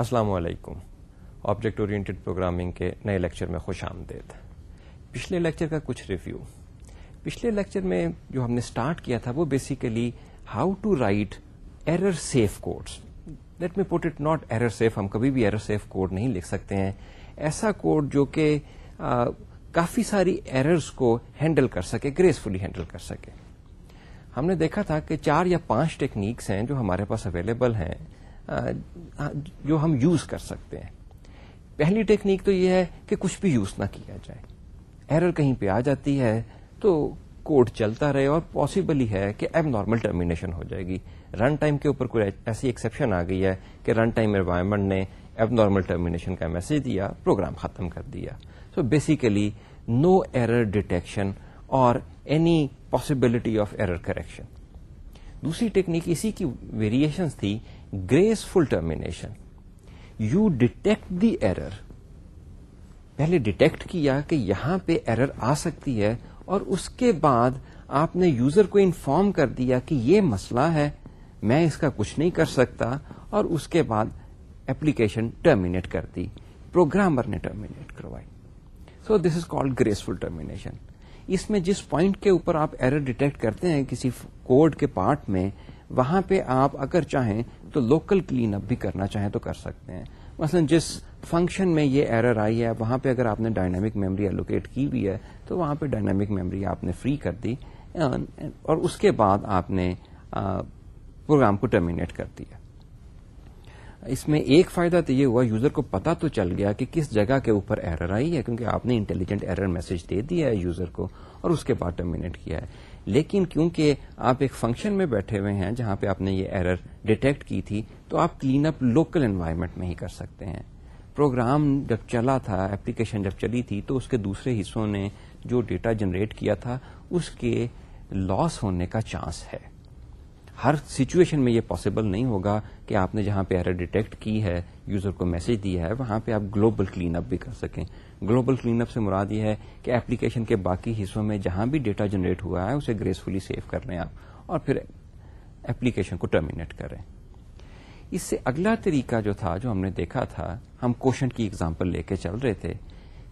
السلام علیکم۔ Object oriented programming کے نئے لیکچر میں خوش آمدید۔ پچھلے لیکچر کا کچھ ریویو پچھلے لیکچر میں جو ہم نے سٹارٹ کیا تھا وہ basically how to write error safe codes let me put it not error safe ہم کبھی بھی ایرر سیف کوڈ نہیں لکھ سکتے ہیں۔ ایسا کوڈ جو کہ کافی ساری ایررز کو ہینڈل کر سکے گریسفلی ہینڈل کر سکے۔ ہم نے دیکھا تھا کہ چار یا پانچ ٹیکنیکس ہیں جو ہمارے پاس اویلیبل ہیں۔ جو ہم یوز کر سکتے ہیں۔ پہلی ٹیکنیک تو یہ ہے کہ کچھ بھی یوز نہ کیا جائے۔ ایرر کہیں پہ آ جاتی ہے تو کوڈ چلتا رہے اور پاسبل ہی ہے کہ اب نارمل ٹرمینیشن ہو جائے گی۔ رن ٹائم کے اوپر کوئی ایسی ایکسپشن آ گئی ہے کہ رن ٹائم انوائرمنٹ نے اب نارمل ٹرمینیشن کا میسج دیا پروگرام ختم کر دیا۔ So basically no error detection اور any possibility of error correction دوسری ٹیکنیک اسی کی ویریشن تھی graceful termination you detect the error پہلے ڈیٹیکٹ کیا کہ یہاں پہ ایرر آ سکتی ہے اور اس کے بعد آپ نے یوزر کو انفارم کر دیا کہ یہ مسئلہ ہے، میں اس کا کچھ نہیں کر سکتا، اور اس کے بعد ایپلیکیشن ٹرمینیٹ کر دی پروگرامر نے ٹرمینیٹ کروائی۔ So this is called graceful termination اس میں جس پوائنٹ کے اوپر آپ ایرر ڈیٹیکٹ کرتے ہیں کسی کوڈ کے پارٹ میں، وہاں پہ آپ اگر چاہیں تو لوکل کلین اپ بھی کرنا چاہیں تو کر سکتے ہیں۔ مثلا جس فنکشن میں یہ ایرر آئی ہے، وہاں پہ اگر آپ نے ڈائنامک میموری الوکیٹ کی ہوئی ہے، تو وہاں پہ ڈائنامک میموری آپ نے فری کر دی اور اس کے بعد آپ نے پروگرام کو ٹرمینیٹ کر دیا۔ اس میں ایک فائدہ تو یہ ہوا یوزر کو پتا تو چل گیا کہ کس جگہ کے اوپر ایرر آئی ہے، کیونکہ آپ نے انٹیلیجنٹ ایرر میسج دے دیا ہے یوزر کو، اور اس کے بعد ٹرمینیٹ کیا ہے۔ لیکن کیونکہ آپ ایک فنکشن میں بیٹھے ہوئے ہیں جہاں پہ آپ نے یہ ایرر ڈیٹیکٹ کی تھی، تو آپ کلین اپ لوکل انوائرمنٹ میں ہی کر سکتے ہیں۔ پروگرام جب چلا تھا اپلیکیشن جب چلی تھی، تو اس کے دوسرے حصوں نے جو ڈیٹا جنریٹ کیا تھا، اس کے لاس ہونے کا چانس ہے۔ ہر سچویشن میں یہ پاسبل نہیں ہوگا کہ آپ نے جہاں پہ ایرر ڈیٹیکٹ کی ہے یوزر کو میسج دیا ہے، وہاں پہ آپ گلوبل کلین اپ بھی کر سکیں۔ گلوبل کلین اپ سے مراد یہ ہے کہ ایپلیکیشن کے باقی حصوں میں جہاں بھی ڈیٹا جنریٹ ہوا ہے، اسے گریسفلی سیو کر لیں آپ اور پھر ایپلیکیشن کو ٹرمینیٹ کریں۔ اس سے اگلا طریقہ جو تھا، جو ہم نے دیکھا تھا، ہم کوشن کی اگزامپل لے کے چل رہے تھے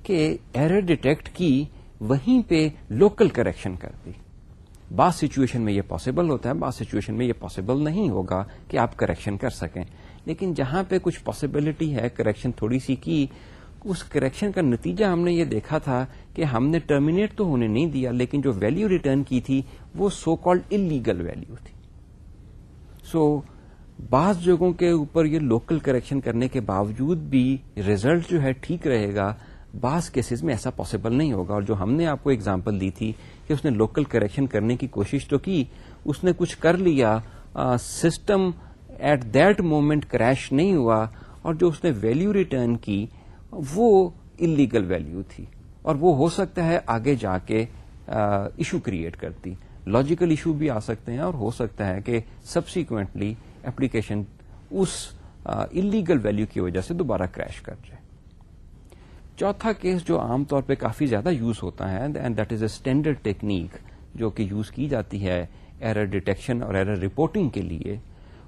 کہ ایرر ڈیٹیکٹ کی وہیں پہ لوکل کریکشن کر دی۔ بعض سچویشن میں یہ پاسبل ہوتا ہے، بعض سچویشن میں یہ پاسبل نہیں ہوگا کہ آپ کریکشن کر سکیں۔ لیکن جہاں پہ کچھ پاسبلٹی ہے کریکشن تھوڑی سی کی اس کریکشن کا نتیجہ ہم نے یہ دیکھا تھا کہ ہم نے ٹرمینیٹ تو ہونے نہیں دیا، لیکن جو ویلو ریٹرن کی تھی، وہ سو کالڈ انلیگل ویلو تھی۔ سو بعض جگہوں کے اوپر یہ لوکل کریکشن کرنے کے باوجود بھی ریزلٹ جو ہے ٹھیک رہے گا، بعض کیسز میں ایسا پاسبل نہیں ہوگا۔ اور جو ہم نے آپ کو اگزامپل دی تھی کہ اس نے لوکل کریکشن کرنے کی کوشش تو کی، اس نے کچھ کر لیا system at that moment crash نہیں ہوا، اور جو اس نے ویلو ریٹرن کی وہ انلیگل ویلو تھی اور وہ ہو سکتا ہے آگے جا کے ایشو کریٹ کرتی۔ لاجیکل ایشو بھی آ سکتے ہیں اور ہو سکتا ہے کہ سبسیکوینٹلی اپلیکیشن اس انلیگل ویلو کی وجہ سے دوبارہ کریش کر جائے۔ چوتھا کیس جو عام طور پہ کافی زیادہ یوز ہوتا ہے and that is a standard technique جو کہ یوز کی جاتی ہے ایرر ڈیٹیکشن اور ایرر رپورٹنگ کے لیے،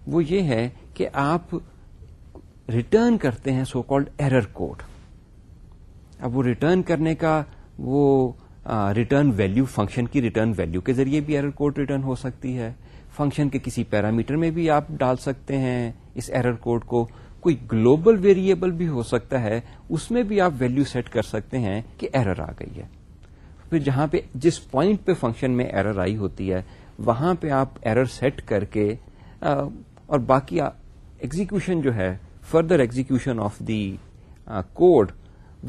وہ یہ ہے کہ آپ ریٹرن کرتے ہیں سو کالڈ ایرر کوڈ اب وہ ریٹرن کرنے کا وہ ریٹرن ویلو فنکشن کی ریٹرن ویلو کے ذریعے بھی ایرر کوڈ ریٹرن ہو سکتی ہے۔ فنکشن کے کسی پیرامیٹر میں بھی آپ ڈال سکتے ہیں۔ اس ایرر کوڈ کو کوئی گلوبل ویریبل بھی ہو سکتا ہے۔ اس میں بھی آپ ویلو سیٹ کر سکتے ہیں کہ ایرر آ گئی ہے۔ پھر جہاں پہ جس پوائنٹ پہ فنکشن میں ایرر آئی ہوتی ہے، وہاں پہ آپ ایرر سیٹ کر کے اور باقی ایگزیکشن جو ہے further execution of the code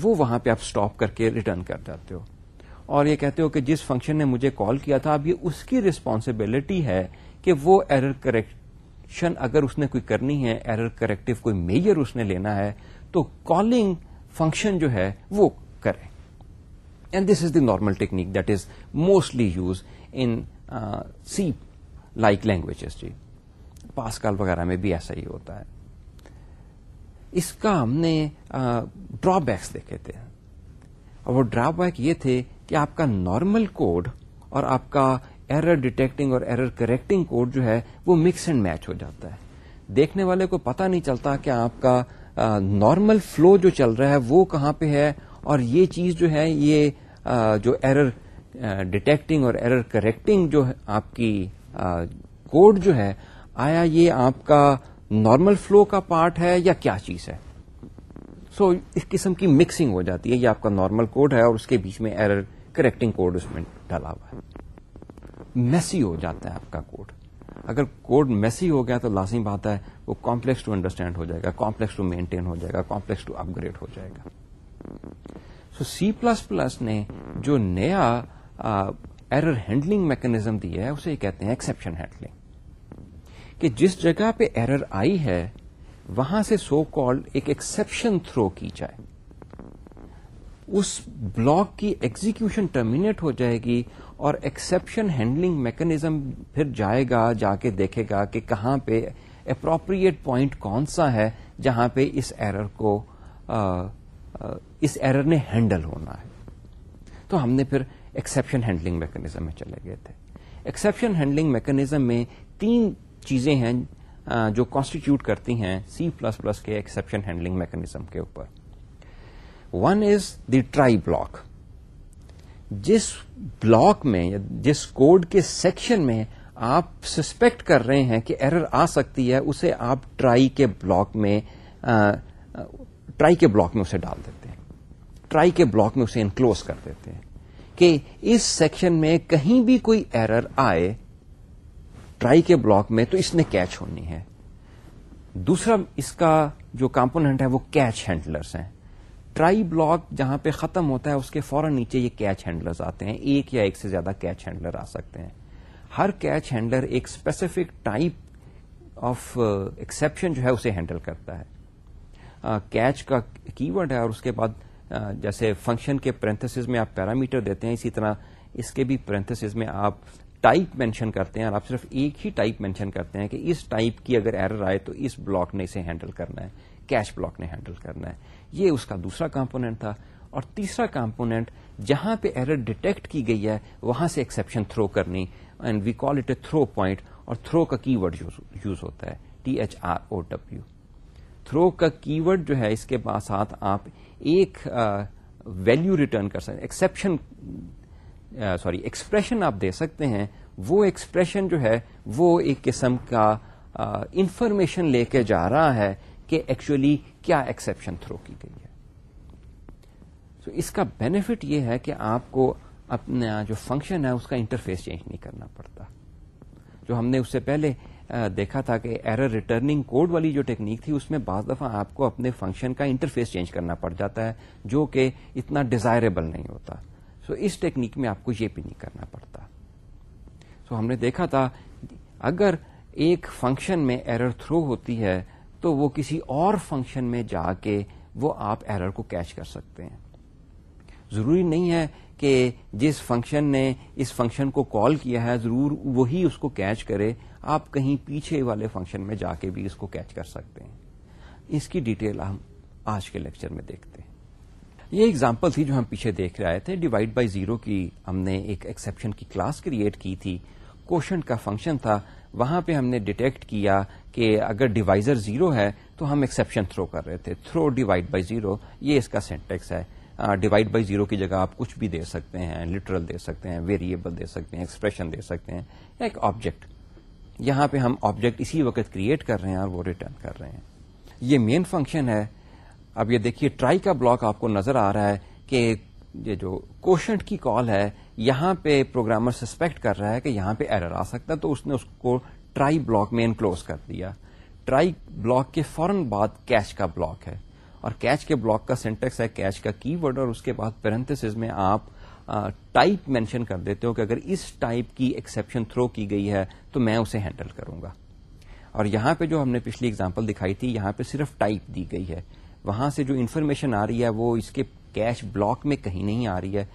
وہ وہاں پہ آپ اسٹاپ کر کے ریٹرن کر جاتے ہو۔ اور یہ کہتے ہو کہ جس فنکشن نے مجھے کال کیا تھا، اب یہ اس کی ریسپانسبلٹی ہے کہ وہ ایرر کریکشن اگر اس نے کوئی کرنی ہے ایرر کریکٹو کوئی میجر اس نے لینا ہے، تو کالنگ فنکشن جو ہے وہ کرے۔ And this is the normal technique that is mostly use in C like languages G. Pascal وغیرہ میں بھی ایسا ہی ہوتا ہے۔ اس کا ہم نے ڈرا بیکس دیکھے تھے۔ اور وہ ڈرا بیک یہ تھے کہ آپ کا نارمل کوڈ اور آپ کا ایرر ڈیٹیکٹنگ اور ایرر کریکٹنگ کوڈ جو ہے وہ مکس اینڈ میچ ہو جاتا ہے۔ دیکھنے والے کو پتا نہیں چلتا کہ آپ کا نارمل فلو جو چل رہا ہے وہ کہاں پہ ہے اور یہ چیز جو ہے یہ جو ایرر ڈیٹیکٹنگ اور ایرر کریکٹنگ جو آپ کی کوڈ جو ہے، آیا یہ آپ کا نارمل فلو کا پارٹ ہے یا کیا چیز ہے؟ سو so, اس قسم کی مکسنگ ہو جاتی ہے یہ آپ کا نارمل کوڈ ہے اور اس کے بیچ میں ایرر کریکٹنگ کوڈ اس میں ڈالا ہوا ہے۔ میسی ہو جاتا ہے آپ کا کوڈ اگر کوڈ میسی ہو گیا تو لازمی بات ہے وہ کمپلیکس ٹو انڈرسٹینڈ ہو جائے گا کمپلیکس ٹو مینٹین ہو جائے گا کمپلیکس ٹو اپ گریڈ ہو جائے گا۔ سو سی پلس پلس نے جو نیا ایرر ہینڈلنگ میکنیزم دیا ہے اسے کہتے ہیں ایکسپشن ہینڈلنگ کہ جس جگہ پہ ایرر آئی ہے، وہاں سے سو کال ایک ایکسپشن تھرو کی جائے۔ اس بلاک کی ایگزیکشن ٹرمینیٹ ہو جائے گی اور ایکسپشن ہینڈلنگ میکنیزم پھر جائے گا، جا کے دیکھے گا کہ کہاں پہ اپروپریٹ پوائنٹ کون سا ہے، جہاں پہ اس ایرر کو اس ایرر نے ہینڈل ہونا ہے۔ تو ہم نے پھر ایکسپشن ہینڈلنگ میکنیزم میں چلے گئے تھے۔ ایکسپشن ہینڈلنگ میکنیزم میں تین چیزیں ہیں جو کانسٹیٹیوٹ کرتی ہیں سی پلس پلس کے ایکسپشن ہینڈلنگ میکنیزم کے اوپر۔ One is the try block جس بلاک میں جس کوڈ کے سیکشن میں آپ سسپیکٹ کر رہے ہیں کہ ایرر آ سکتی ہے، اسے آپ ٹرائی کے بلاک میں ٹرائی کے بلاک میں اسے ڈال دیتے ہیں۔ ٹرائی کے بلاک میں اسے انکلوز کر دیتے ہیں کہ اس سیکشن میں کہیں بھی کوئی ایرر آئے ٹرائی کے بلاک میں تو اس نے کیچ ہونی ہے۔ دوسرا اس کا جو کمپونیٹ ہے وہ کیچ ہینڈلرس ہیں۔ ٹرائی بلاک جہاں پہ ختم ہوتا ہے اس کے فوراً نیچے یہ کیچ ہینڈلرز آتے ہیں۔ ایک یا ایک سے زیادہ کیچ ہینڈلر آ سکتے ہیں۔ ہر کیچ ہینڈلر ایک اسپیسیفک ٹائپ آف ایکسپشن جو ہے اسے ہینڈل کرتا ہے۔ کیچ کا کی ورڈ ہے اور اس کے بعد جیسے فنکشن کے پرنتھس میں آپ پیرامیٹر دیتے ہیں، اسی طرح اس کے بھی پرنتھس میں آپ ٹائپ مینشن کرتے ہیں اور آپ صرف ایک ہی ٹائپ مینشن کرتے ہیں کہ اس ٹائپ کی اگر ایرر آئے تو اس بلاک نے اسے ہینڈل کرنا ہے کیش بلاک نے ہینڈل کرنا ہے۔ یہ اس کا دوسرا کمپونیٹ تھا۔ اور تیسرا کمپونیٹ جہاں پہ ایرر ڈیٹیکٹ کی گئی ہے، وہاں سے ایکسپشن تھرو کرنی and we call it a throw point اور تھرو کا کی ورڈ یوز ہوتا ہے۔ T H R O W throw کا کی ورڈ جو ہے، اس کے ساتھ آپ ایک ویلو ریٹرن کر سکتے ایکسپشن سوری ایکسپریشن آپ دے سکتے ہیں۔ وہ ایکسپریشن جو ہے، وہ ایک قسم کا انفارمیشن لے کے جا رہا ہے کہ ایکچولی کیا ایکسپشن تھرو کی گئی ہے۔ So اس کا بینیفٹ یہ ہے کہ آپ کو اپنا جو فنکشن ہے، اس کا انٹرفیس چینج نہیں کرنا پڑتا۔ جو ہم نے اس سے پہلے دیکھا تھا کہ ایرر ریٹرننگ کوڈ والی جو ٹیکنیک تھی، اس میں بعض دفعہ آپ کو اپنے فنکشن کا انٹرفیس چینج کرنا پڑ جاتا ہے، جو کہ اتنا ڈیزائربل نہیں ہوتا۔ سو so اس ٹیکنیک میں آپ کو یہ بھی نہیں کرنا پڑتا۔ سو so ہم نے دیکھا تھا، اگر ایک فنکشن میں ایرر تھرو ہوتی ہے، تو وہ کسی اور فنکشن میں جا کے وہ آپ ایرر کو کیچ کر سکتے ہیں۔ ضروری نہیں ہے کہ جس فنکشن نے اس فنکشن کو کال کیا ہے، ضرور وہی اس کو کیچ کرے، آپ کہیں پیچھے والے فنکشن میں جا کے بھی اس کو کیچ کر سکتے ہیں۔ اس کی ڈیٹیل ہم آج کے لیکچر میں دیکھتے ہیں۔ یہ اگزامپل تھی جو ہم پیچھے دیکھ رہے تھے۔ ڈیوائڈ بائی زیرو کی ہم نے ایک ایکسپشن کی کلاس کریٹ کی تھی۔ کوشن کا فنکشن تھا۔ وہاں پہ ہم نے ڈیٹیکٹ کیا کہ اگر ڈیوائزر زیرو ہے تو ہم ایکسپشن تھرو کر رہے تھے۔ تھرو ڈیوائڈ بائی زیرو یہ اس کا سینٹیکس ہے۔ ڈیوائڈ بائی زیرو کی جگہ آپ کچھ بھی دے سکتے ہیں لٹرل دے سکتے ہیں ویریبل دے سکتے ہیں ایکسپریشن دے سکتے ہیں۔ یا ایک آبجیکٹ یہاں پہ ہم آبجیکٹ اسی وقت کریٹ کر رہے ہیں اور وہ ریٹرن کر رہے ہیں۔ یہ مین فنکشن ہے۔ اب یہ دیکھیے ٹرائی کا بلاک آپ کو نظر آ رہا ہے کہ یہ جو کوشنٹ کی کال ہے، یہاں پہ پروگرامر سسپیکٹ کر رہا ہے کہ یہاں پہ ایرر آ سکتا ہے، تو اس نے اس کو ٹرائی بلاک میں انکلوز کر دیا۔ ٹرائی بلاک کے فوراً بعد کیچ کا بلاک ہے۔ اور کیچ کے بلاک کا سینٹیکس ہے کیچ کا کی ورڈ اور اس کے بعد پیرنتس میں آپ ٹائپ مینشن کر دیتے ہو کہ اگر اس ٹائپ کی ایکسپشن تھرو کی گئی ہے، تو میں اسے ہینڈل کروں گا۔ اور یہاں پہ جو ہم نے پچھلی اگزامپل دکھائی تھی، یہاں پہ صرف ٹائپ دی گئی ہے۔ وہاں سے جو انفارمیشن آ رہی ہے وہ اس کے کیش بلاک میں کہیں نہیں آ رہی ہے،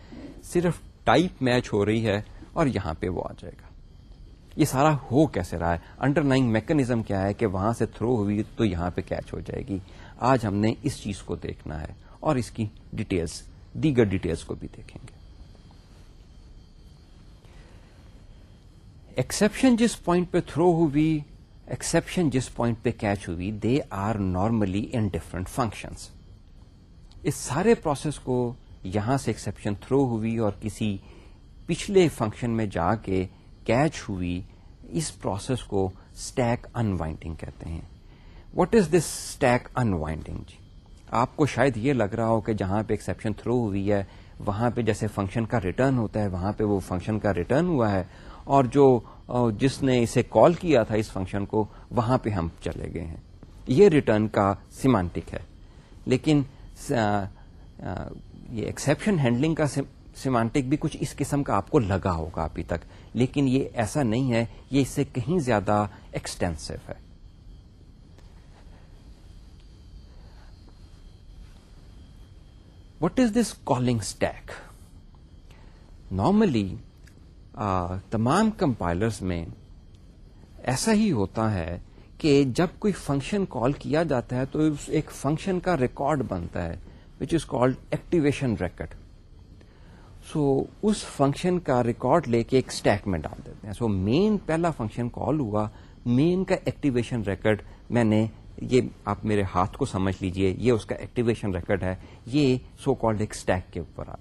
صرف ٹائپ میچ ہو رہی ہے اور یہاں پہ وہ آ جائے گا۔ یہ سارا ہو کیسے رہا ہے؟ انڈر لائن میکنیزم کیا ہے کہ وہاں سے تھرو ہوئی تو یہاں پہ کیچ ہو جائے گی۔ آج ہم نے اس چیز کو دیکھنا ہے اور اس کی ڈیٹیلز دیگر ڈیٹیلز کو بھی دیکھیں گے۔ ایکسپشن جس پوائنٹ پہ تھرو ہوئی ایکسپشن جس پوائنٹ پہ کیچ ہوئی they are normally in different functions اس سارے پروسیس کو یہاں سے ایکسپشن تھرو ہوئی اور کسی پچھلے فنکشن میں جا کے کیچ ہوئی، اس پروسیس کو اسٹیک ان وائنڈنگ کہتے ہیں۔ What is this stack unwinding جی؟ آپ کو شاید یہ لگ رہا ہو کہ جہاں پہ ایکسپشن تھرو ہوئی ہے، وہاں پہ جیسے فنکشن کا ریٹرن ہوتا ہے، وہاں پہ وہ فنکشن کا ریٹرن ہوا ہے، اور جو جس نے اسے کال کیا تھا اس فنکشن کو، وہاں پہ ہم چلے گئے ہیں۔ یہ ریٹرن کا سیمانٹک ہے۔ لیکن یہ ایکسپشن ہینڈلنگ کا سیمانٹک بھی کچھ اس قسم کا آپ کو لگا ہوگا ابھی تک۔ لیکن یہ ایسا نہیں ہے، یہ اس سے کہیں زیادہ ایکسٹینسو ہے۔ What is this calling stack normally تمام کمپائلرز میں ایسا ہی ہوتا ہے کہ جب کوئی فنکشن کال کیا جاتا ہے تو ایک فنکشن کا ریکارڈ بنتا ہے which is called activation record so us function کا ریکارڈ لے کے ایک اسٹیک میں ڈال دیتے ہیں۔ سو so, مین پہلا فنکشن کال ہوا مین کا ایکٹیویشن ریکڈ میں نے یہ آپ میرے ہاتھ کو سمجھ لیجیے یہ اس کا ایکٹیویشن ریکڈ ہے یہ سو کالڈ ایک اسٹیک کے اوپر آ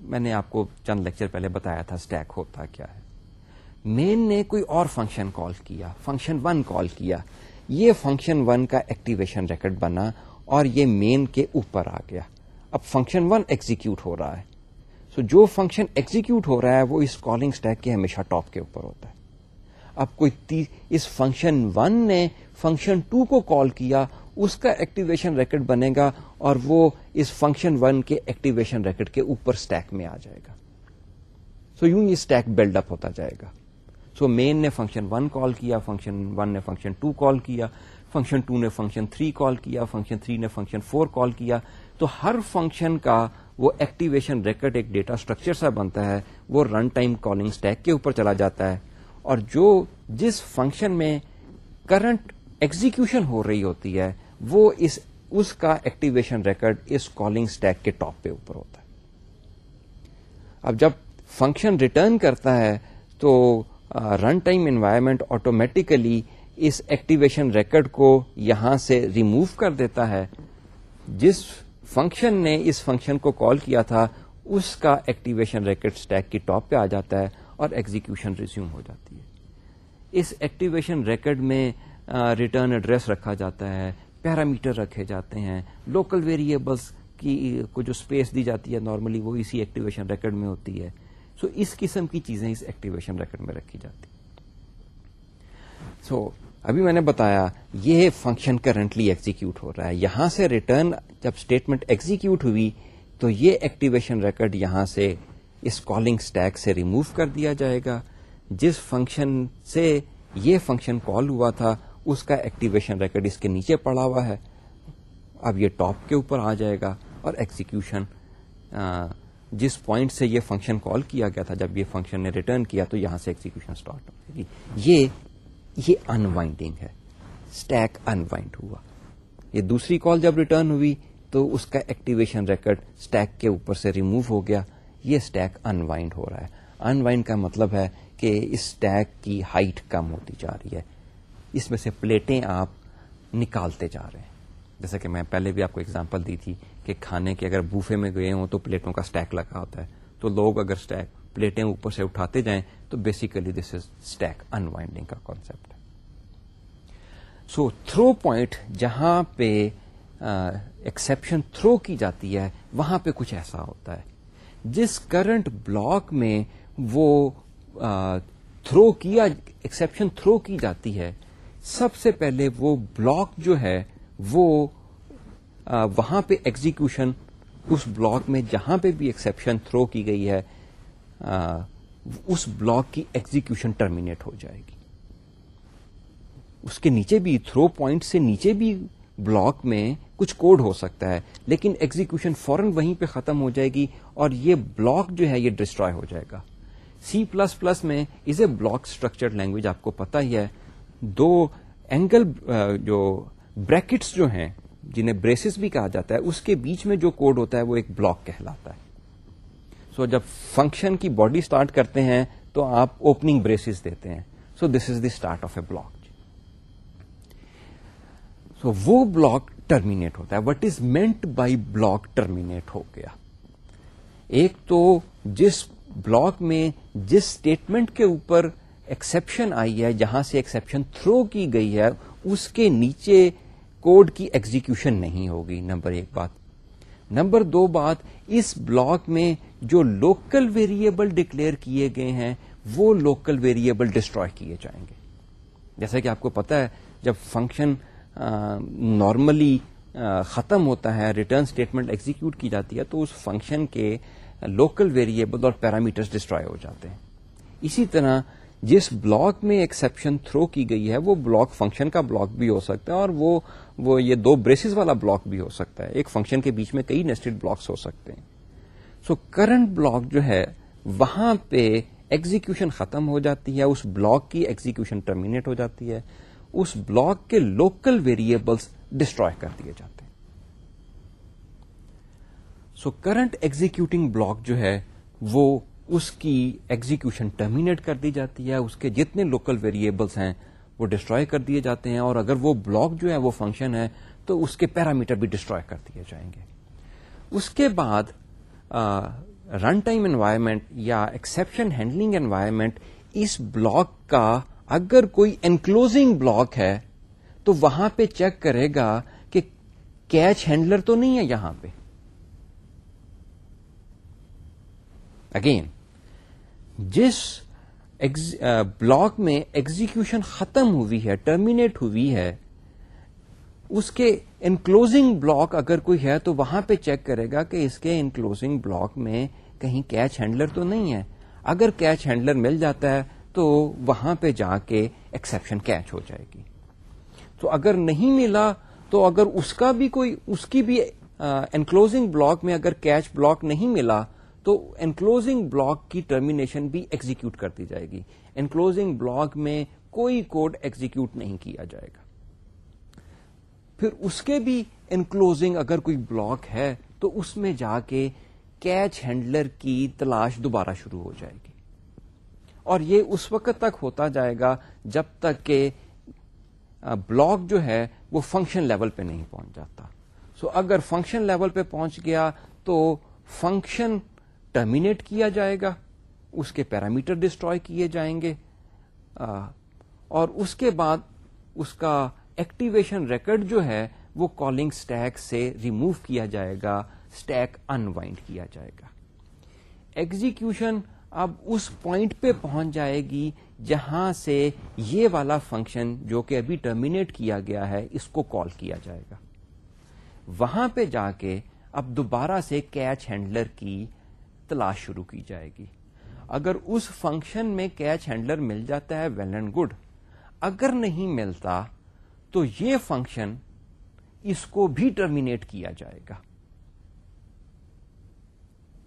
میں نے آپ کو چند لیکچر پہلے بتایا تھا اسٹیک ہوتا کیا ہے۔ مین نے کوئی اور فنکشن کال کیا فنکشن ون کال کیا۔ یہ فنکشن ون کا ایکٹیویشن ریکڈ بنا اور یہ مین کے اوپر آ گیا۔ اب فنکشن ون ایگزیکیوٹ ہو رہا ہے۔ سو so جو فنکشن ایگزیکیوٹ ہو رہا ہے، وہ اس کالنگ اسٹیک کے ہمیشہ ٹاپ کے اوپر ہوتا ہے۔ اب کوئی تی... اس فنکشن ون نے فنکشن ٹو کو کال کیا اس کا ایکٹیویشن ریکڈ بنے گا اور وہ اس فنکشن ون کے ایکٹیویشن ریکڈ کے اوپر اسٹیک میں آ جائے گا۔ سو so یوں یہ اسٹیک بلڈ اپ ہوتا جائے گا۔ سو so مین نے فنکشن ون کال کیا فنکشن ون نے فنکشن ٹو کال کیا فنکشن ٹو نے فنکشن تھری کال کیا فنکشن تھری نے فنکشن فور کال کیا۔ تو ہر فنکشن کا وہ ایکٹیویشن ریکڈ ایک ڈیٹا اسٹرکچر سا بنتا ہے، وہ رن ٹائم کالنگ اسٹیک کے اوپر چلا جاتا ہے۔ اور جو جس فنکشن میں کرنٹ ایگزیکشن ہو رہی ہوتی ہے، وہ اس اس کا ایکٹیویشن ریکڈ اس کالنگ اسٹیک کے ٹاپ پہ اوپر ہوتا ہے۔ اب جب فنکشن ریٹرن کرتا ہے تو رن ٹائم انوائرمنٹ آٹومیٹیکلی اس ایکٹیویشن ریکڈ کو یہاں سے ریموو کر دیتا ہے۔ جس فنکشن نے اس فنکشن کو کال کیا تھا، اس کا ایکٹیویشن ریکڈ اسٹیک کی ٹاپ پہ آ جاتا ہے اور ایگزیکشن ریزیوم ہو جاتی ہے۔ اس ایکٹیویشن ریکڈ میں ریٹرن ایڈریس رکھا جاتا ہے پیرامیٹر رکھے جاتے ہیں۔ لوکل ویریبلس کی کو جو اسپیس دی جاتی ہے نارملی وہ اسی ایکٹیویشن ریکڈ میں ہوتی ہے۔ سو so اس قسم کی چیزیں اس ایکٹیویشن ریکڈ میں رکھی جاتی سو so, ابھی میں نے بتایا یہ فنکشن کرنٹلی ایگزیکیوٹ ہو رہا ہے۔ یہاں سے ریٹرن جب اسٹیٹمنٹ ایگزیکیوٹ ہوئی تو یہ ایکٹیویشن ریکڈ یہاں سے اس کالنگ اسٹیک سے ریموو کر دیا جائے گا۔ جس فنکشن سے یہ فنکشن کال ہوا تھا اس کا ایکٹیویشن ریکڈ اس کے نیچے پڑا ہوا ہے۔ اب یہ ٹاپ کے اوپر آ جائے گا اور ایکزیکشن جس پوائنٹ سے یہ فنکشن کال کیا گیا تھا، جب یہ فنکشن نے ریٹرن کیا تو یہاں سے ایکزیکشن اسٹارٹ ہو جائے گی۔ یہ یہ انوائنڈنگ ہے۔ اسٹیک انوائنڈ ہوا۔ یہ دوسری کال جب ریٹرن ہوئی تو اس کا ایکٹیویشن ریکڈ اسٹیک کے اوپر سے ریموو ہو گیا۔ یہ اسٹیک انوائنڈ ہو رہا ہے۔ انوائنڈ کا مطلب ہے کہ اس اسٹیک کی ہائٹ کم ہوتی جا رہی ہے۔ اس میں سے پلیٹیں آپ نکالتے جا رہے ہیں۔ جیسا کہ میں پہلے بھی آپ کو اگزامپل دی تھی کہ کھانے کے اگر بوفے میں گئے ہوں تو پلیٹوں کا اسٹیک لگا ہوتا ہے۔ تو لوگ اگر اسٹیک پلیٹیں اوپر سے اٹھاتے جائیں تو basically this is stack unwinding کا کانسپٹ ہے۔ سو تھرو پوائنٹ جہاں پہ ایکسپشن تھرو کی جاتی ہے، وہاں پہ کچھ ایسا ہوتا ہے۔ جس کرنٹ بلاک میں وہ تھرو کیا ایکسپشن تھرو کی جاتی ہے سب سے پہلے وہ بلاک جو ہے، وہ وہاں پہ ایگزیکشن اس بلاک میں جہاں پہ بھی ایکسپشن تھرو کی گئی ہے اس بلاک کی ایگزیکشن ٹرمینیٹ ہو جائے گی۔ اس کے نیچے بھی تھرو پوائنٹ سے نیچے بھی بلاک میں کچھ کوڈ ہو سکتا ہے، لیکن ایگزیکشن فوراً وہیں پہ ختم ہو جائے گی اور یہ بلاک جو ہے، یہ ڈسٹروائے ہو جائے گا۔ سی پلس پلس میں is a block structured language آپ کو پتا ہی ہے۔ دو اینگل جو بریکٹس جو ہیں جنہیں بریسز بھی کہا جاتا ہے اس کے بیچ میں جو کوڈ ہوتا ہے وہ ایک بلاک کہلاتا ہے۔ سو so, جب فنکشن کی باڈی اسٹارٹ کرتے ہیں تو آپ اوپننگ بریسز دیتے ہیں۔ So this is the start of a block. So وہ بلاک ٹرمینیٹ ہوتا ہے۔ What is meant by block terminate ہو گیا؟ ایک تو جس بلاک میں جس اسٹیٹمنٹ کے اوپر ایکسپشن آئی ہے، جہاں سے ایکسپشن تھرو کی گئی ہے، اس کے نیچے کوڈ کی ایگزیکشن نہیں ہوگی، نمبر ایک بات۔ نمبر دو بات، اس بلاک میں جو لوکل ویریبل ڈکلیئر کیے گئے ہیں، وہ لوکل ویریبل ڈسٹروائے کیے جائیں گے۔ جیسا کہ آپ کو پتا ہے، جب فنکشن نارملی ختم ہوتا ہے ریٹرن اسٹیٹمنٹ ایگزیکیوٹ کی جاتی ہے، تو اس فنکشن کے لوکل ویریبل اور پیرامیٹر ڈسٹروائے ہو جاتے ہیں۔ اسی طرح جس بلاک میں ایکسپشن تھرو کی گئی ہے، وہ بلاک فنکشن کا بلاک بھی ہو سکتا ہے اور وہ وہ یہ دو بریسز والا بلاک بھی ہو سکتا ہے۔ ایک فنکشن کے بیچ میں کئی نیسٹڈ بلاکس ہو سکتے ہیں۔ سو کرنٹ بلاک جو ہے، وہاں پہ ایگزیکشن ختم ہو جاتی ہے، اس بلاک کی ایگزیکشن ٹرمینیٹ ہو جاتی ہے۔ اس بلاک کے لوکل ویریبلس ڈسٹروائے کر دیے جاتے ہیں۔ سو کرنٹ ایگزیکٹنگ بلاک جو ہے، وہ اس کی ایگزیکشن ٹرمینیٹ کر دی جاتی ہے، اس کے جتنے لوکل ویریبلس ہیں وہ ڈسٹروائے کر دیے جاتے ہیں، اور اگر وہ بلاک جو ہے وہ فنکشن ہے تو اس کے پیرامیٹر بھی ڈسٹروائے کر دیے جائیں گے۔ اس کے بعد رن ٹائم انوائرمنٹ یا ایکسپشن ہینڈلنگ انوائرمنٹ اس بلاک کا اگر کوئی انکلوزنگ بلاک ہے تو وہاں پہ چیک کرے گا کہ کیچ ہینڈلر تو نہیں ہے یہاں پہ۔ اگین جس بلاک میں ایگزیکشن ختم ہوئی ہے ٹرمینیٹ ہوئی ہے، اس کے انکلوزنگ بلاک اگر کوئی ہے تو وہاں پہ چیک کرے گا کہ اس کے انکلوزنگ بلاک میں کہیں کیچ ہینڈلر تو نہیں ہے۔ اگر کیچ ہینڈلر مل جاتا ہے تو وہاں پہ جا کے ایکسپشن کیچ ہو جائے گی۔ تو اگر نہیں ملا تو اگر اس کا بھی کوئی، اس کی بھی انکلوزنگ بلاک میں اگر کیچ بلاک نہیں ملا تو انکلوزنگ بلاک کی ٹرمینیشن بھی ایگزیکیوٹ کر دی جائے گی۔ انکلوزنگ بلاک میں کوئی کوڈ ایگزیکیوٹ نہیں کیا جائے گا۔ پھر اس کے بھی انکلوزنگ اگر کوئی بلاک ہے تو اس میں جا کے کیچ ہینڈلر کی تلاش دوبارہ شروع ہو جائے گی۔ اور یہ اس وقت تک ہوتا جائے گا جب تک کہ بلاک جو ہے وہ فنکشن لیول پہ نہیں پہنچ جاتا۔ سو so, اگر فنکشن لیول پہ پہنچ گیا تو فنکشن ٹرمینیٹ کیا جائے گا، اس کے پیرامیٹر ڈسٹروائے کیے جائیں گے اور اس کے بعد اس کا ایکٹیویشن ریکرڈ جو ہے، وہ کالنگ اسٹیک سے ریموو کیا جائے گا اسٹیک انوائنڈ کیا جائے گا۔ ایگزیکشن اب اس پوائنٹ پہ پہنچ جائے گی جہاں سے یہ والا فنکشن جو کہ ابھی ٹرمینیٹ کیا گیا ہے، اس کو کال کیا جائے گا۔ وہاں پہ جا کے اب دوبارہ سے کیچ ہینڈلر کی تلاش شروع کی جائے گی۔ اگر اس فنکشن میں کیچ ہینڈلر مل جاتا ہے ویل اینڈ گڈ اگر نہیں ملتا، تو یہ فنکشن اس کو بھی ٹرمینیٹ کیا جائے گا۔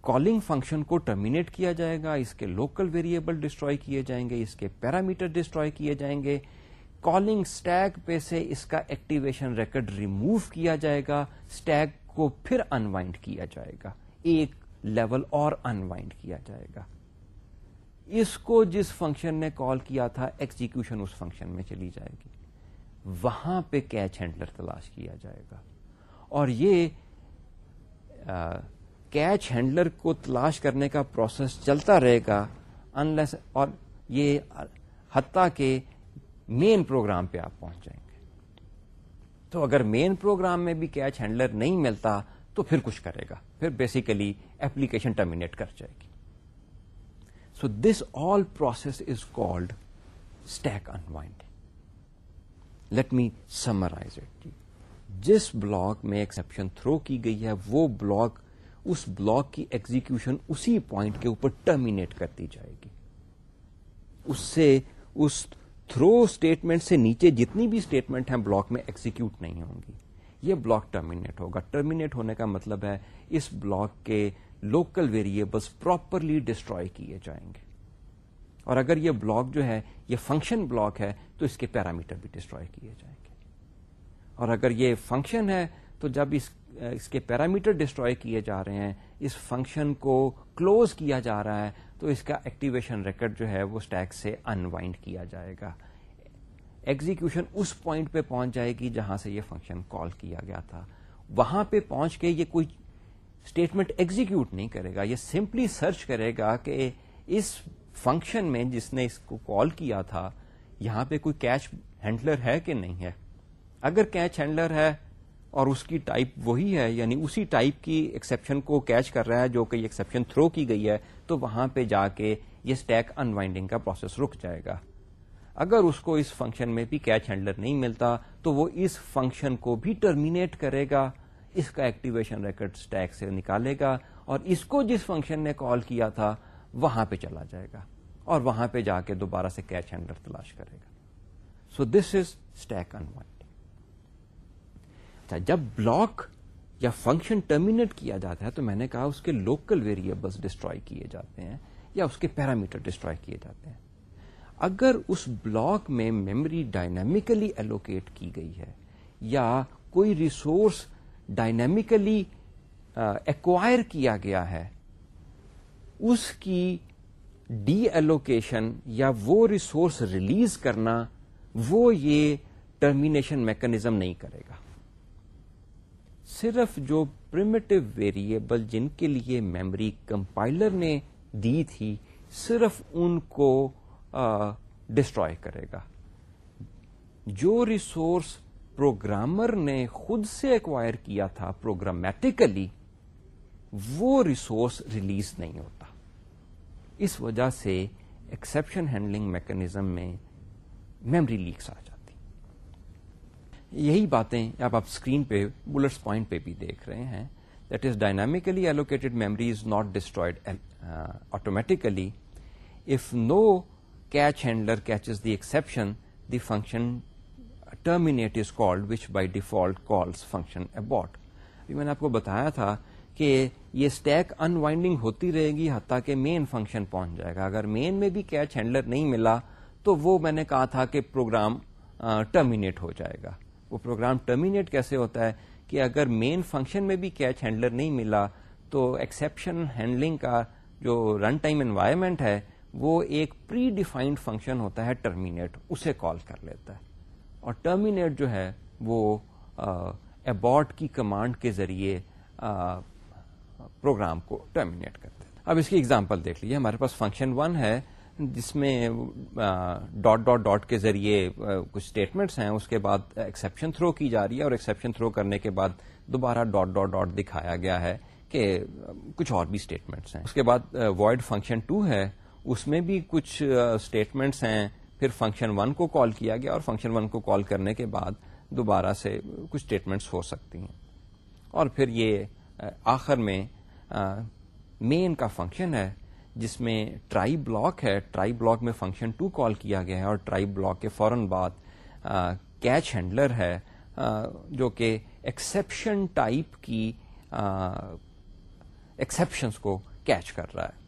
کالنگ فنکشن کو ٹرمینیٹ کیا جائے گا، اس کے لوکل ویریبل ڈسٹروائے کیے جائیں گے، اس کے پیرامیٹر ڈسٹروائے کیے جائیں گے۔ کالنگ اسٹیک پہ سے اس کا ایکٹیویشن ریکڈ ریموو کیا جائے گا اسٹیک کو پھر انوائنڈ کیا جائے گا۔ ایک لیول اور انوائنڈ کیا جائے گا۔ اس کو جس فنکشن نے کال کیا تھا ایکزیکشن اس فنکشن میں چلی جائے گی۔ وہاں پہ کیچ ہینڈلر تلاش کیا جائے گا۔ اور یہ کیچ ہینڈلر کو تلاش کرنے کا پروسیس چلتا رہے گا انلیس اور یہ حتیٰ کہ مین پروگرام پہ آپ پہنچ جائیں گے۔ تو اگر مین پروگرام میں بھی کیچ ہینڈلر نہیں ملتا تو پھر کچھ کرے گا۔ پھر بیسیکلی ایپلیکیشن ٹرمینیٹ کر جائے گی۔ So this all process is called stack unwind let me summarize it جس بلاک میں ایکسپشن تھرو کی گئی ہے، وہ بلاک اس بلاک کی ایگزیکشن اسی پوائنٹ کے اوپر ٹرمینیٹ کر دی جائے گی۔ اس سے، اس تھرو اسٹیٹمنٹ سے نیچے جتنی بھی اسٹیٹمنٹ ہیں بلاک میں ایگزیکیوٹ نہیں ہوں گی۔ یہ بلاک ٹرمینیٹ ہوگا۔ ٹرمینیٹ ہونے کا مطلب ہے اس بلاک کے لوکل ویریبلس پراپرلی ڈسٹروائے کیے جائیں گے۔ اور اگر یہ بلاک جو ہے، یہ فنکشن بلاک ہے، تو اس کے پیرامیٹر بھی ڈسٹروائے کیے جائیں گے۔ اور اگر یہ فنکشن ہے، تو جب اس اس کے پیرامیٹر ڈسٹروائے کیے جا رہے ہیں، اس فنکشن کو کلوز کیا جا رہا ہے، تو اس کا ایکٹیویشن ریکرڈ جو ہے، وہ اسٹیک سے انوائنڈ کیا جائے گا۔ ایگزیکشن اس پوائنٹ پہ پہنچ جائے گی جہاں سے یہ فنکشن کال کیا گیا تھا۔ وہاں پہ پہنچ کے یہ کوئی اسٹیٹمنٹ ایگزیکیوٹ نہیں کرے گا، یہ سمپلی سرچ کرے گا کہ اس فنکشن میں جس نے اس کو کال کیا تھا، یہاں پہ کوئی کیچ ہینڈلر ہے کہ نہیں ہے؟ اگر کیچ ہینڈلر ہے اور اس کی ٹائپ وہی ہے یعنی اسی ٹائپ کی ایکسپشن کو کیچ کر رہا ہے جو کہ ایکسپشن تھرو کی گئی ہے، تو وہاں پہ جا کے یہ اسٹیک انوائنڈنگ کا پروسیس رک جائے گا۔ اگر اس کو اس فنکشن میں بھی کیچ ہینڈلر نہیں ملتا، تو وہ اس فنکشن کو بھی ٹرمینیٹ کرے گا، اس کا ایکٹیویشن ریکرڈ اسٹیک سے نکالے گا اور اس کو جس فنکشن نے کال کیا تھا، وہاں پہ چلا جائے گا اور وہاں پہ جا کے دوبارہ سے کیچ ہینڈلر تلاش کرے گا۔ سو دس از اسٹیک انوائنڈ اچھا جب بلاک یا فنکشن ٹرمینیٹ کیا جاتا ہے، تو میں نے کہا اس کے لوکل ویریبلس ڈسٹروائے کیے جاتے ہیں یا اس کے پیرامیٹر ڈسٹروائے کیے جاتے ہیں۔ اگر اس بلاک میں میموری ڈائنامیکلی ایلوکیٹ کی گئی ہے یا کوئی ریسورس ڈائنامیکلی ایکوائر کیا گیا ہے، اس کی ڈی ایلوکیشن یا وہ ریسورس ریلیز کرنا وہ یہ ٹرمینیشن میکنیزم نہیں کرے گا۔ صرف جو پرمیٹو ویریبل جن کے لیے میموری کمپائلر نے دی تھی، صرف ان کو ڈسٹروائے کرے گا۔ جو ریسورس پروگرامر نے خود سے ایکوائر کیا تھا پروگرامیٹیکلی وہ ریسورس ریلیز نہیں ہوتا۔ اس وجہ سے ایکسپشن ہینڈلنگ میکنیزم میں میمری لیکس آ جاتی۔ یہی باتیں اب آپ اسکرین پہ بلٹس پوائنٹ پہ بھی دیکھ رہے ہیں۔ That is dynamically allocated memory is not destroyed automatically if no catch handler catches the exception the function terminate is called which by default calls function abort ابھی میں نے آپ کو بتایا تھا کہ یہ اسٹیک ان وائنڈنگ ہوتی رہے گی حتیٰ کہ مین فنکشن پہنچ جائے گا اگر مین میں بھی کیچ ہینڈلر نہیں ملا تو وہ میں نے کہا تھا کہ پروگرام ٹرمینیٹ ہو جائے گا وہ پروگرام ٹرمینیٹ کیسے ہوتا ہے کہ اگر مین فنکشن میں بھی کیچ ہینڈلر نہیں ملا تو ایکسپشن ہینڈلنگ کا جو رن ٹائم انوائرمنٹ ہے وہ ایک پری ڈیفائنڈ فنکشن ہوتا ہے ٹرمینیٹ اسے کال کر لیتا ہے۔ اور ٹرمینیٹ جو ہے، وہ اباٹ کی کمانڈ کے ذریعے پروگرام کو ٹرمینیٹ کرتے ہیں اب اس کی اگزامپل دیکھ لیجیے ہمارے پاس فنکشن ون ہے، جس میں ڈاٹ ڈاٹ ڈاٹ کے ذریعے کچھ اسٹیٹمنٹس ہیں۔ اس کے بعد ایکسپشن تھرو کی جا رہی ہے اور ایکسپشن تھرو کرنے کے بعد دوبارہ ڈاٹ ڈاٹ ڈاٹ دکھایا گیا ہے کہ کچھ اور بھی اسٹیٹمنٹس ہیں۔ اس کے بعد وائڈ فنکشن ٹو ہے۔ اس میں بھی کچھ اسٹیٹمنٹس ہیں۔ پھر فنکشن ون کو کال کیا گیا اور فنکشن ون کو کال کرنے کے بعد دوبارہ سے کچھ اسٹیٹمنٹس ہو سکتی ہیں۔ اور پھر یہ آخر میں مین کا فنکشن ہے جس میں ٹرائی بلاک ہے۔ ٹرائی بلاک میں فنکشن ٹو کال کیا گیا ہے اور ٹرائی بلاک کے فوراً بعد کیچ ہینڈلر ہے۔ جو کہ ایکسپشن ٹائپ کی ایکسپشنس کو کیچ کر رہا ہے۔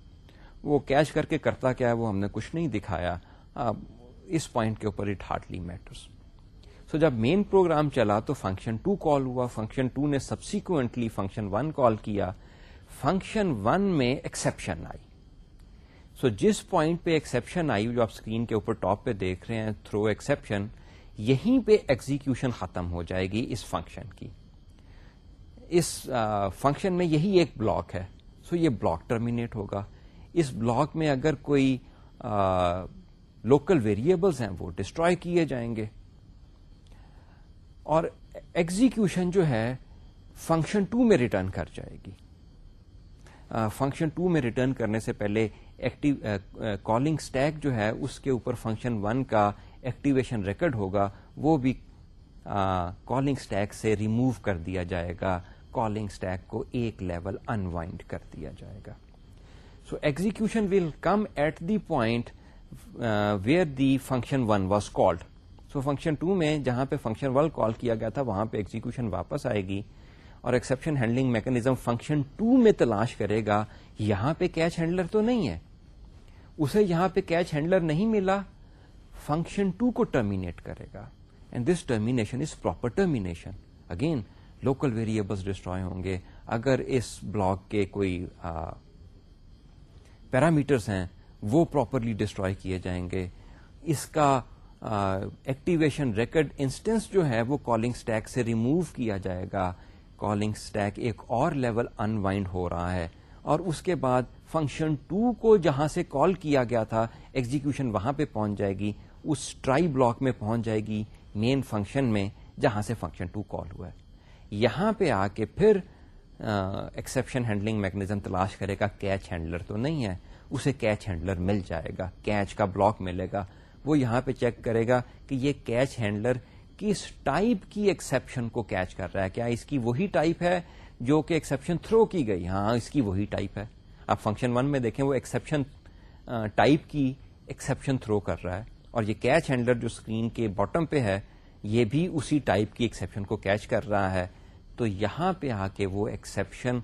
وہ کیچ کر کے کرتا کیا ہے، وہ ہم نے کچھ نہیں دکھایا۔ اس پوائنٹ کے اوپر اٹ ہارڈلی میٹرس سو جب مین پروگرام چلا تو فنکشن ٹو کال ہوا۔ فنکشن ٹو نے سبسیکوینٹلی فنکشن ون کال کیا۔ فنکشن ون میں ایکسپشن آئی۔ سو جس پوائنٹ پہ ایکسپشن آئی، جو آپ اسکرین کے اوپر ٹاپ پہ دیکھ رہے ہیں تھرو ایکسپشن یہیں پہ ایگزیکشن ختم ہو جائے گی اس فنکشن کی۔ اس فنکشن میں یہی ایک بلاک ہے۔ سو یہ بلاک ٹرمینیٹ ہوگا۔ اس بلاک میں اگر کوئی لوکل ویریبلس ہیں، وہ ڈسٹروائے کیے جائیں گے۔ اور ایگزیکشن جو ہے فنکشن ٹو میں ریٹرن کر جائے گی۔ فنکشن ٹو میں ریٹرن کرنے سے پہلے کالنگ اسٹیک جو ہے، اس کے اوپر فنکشن ون کا ایکٹیویشن ریکرڈ ہوگا۔ وہ بھی کالنگ اسٹیک سے ریموو کر دیا جائے گا۔ کالنگ اسٹیک کو ایک لیول انوائنڈ کر دیا جائے گا۔ So execution will come at the point where the function one was called so function two میں جہاں پہ فنکشن ون کال کیا گیا تھا وہاں پہ ایگزیکشن واپس آئے گی اور exception handling mechanism function two میں تلاش کرے گا یہاں پہ کیچ ہینڈلر تو نہیں ہے اسے یہاں پہ کیچ ہینڈلر نہیں ملا فنکشن ٹو کو ٹرمینیٹ کرے گا and this termination is proper termination again local variables destroy ہوں گے اگر اس بلاک کے کوئی پیرامیٹرس ہیں، وہ پراپرلی ڈسٹروائے کیے جائیں گے۔ اس کا ایکٹیویشن ریکڈ انسٹنس جو ہے، وہ کالنگ اسٹیک سے ریموو کیا جائے گا۔ کالنگ اسٹیک ایک اور لیول انوائنڈ ہو رہا ہے۔ اور اس کے بعد فنکشن ٹو کو جہاں سے کال کیا گیا تھا ایگزیکشن وہاں پہ پہنچ جائے گی۔ اس ٹرائی بلاک میں پہنچ جائے گی مین فنکشن میں، جہاں سے فنکشن ٹو کال ہوا ہے۔ یہاں پہ آ کے پھر ایکسپشن ہینڈلنگ میکنیزم تلاش کرے گا کیچ ہینڈلر تو نہیں ہے۔ اسے کیچ ہینڈلر مل جائے گا۔ کیچ کا بلاک ملے گا۔ وہ یہاں پہ چیک کرے گا کہ یہ کیچ ہینڈلر کس ٹائپ کی ایکسپشن کو کیچ کر رہا ہے۔ کیا اس کی وہی ٹائپ ہے جو کہ ایکسپشن تھرو کی گئی؟ ہاں اس کی وہی ٹائپ ہے۔ آپ فنکشن ون میں دیکھیں، وہ ایکسپشن ٹائپ کی ایکسپشن تھرو کر رہا ہے۔ اور یہ کیچ ہینڈلر جو اسکرین کے باٹم پہ ہے، یہ بھی اسی ٹائپ کی ایکسپشن کو کیچ کر رہا ہے۔ تو یہاں پہ آ کے وہ ایکسپشن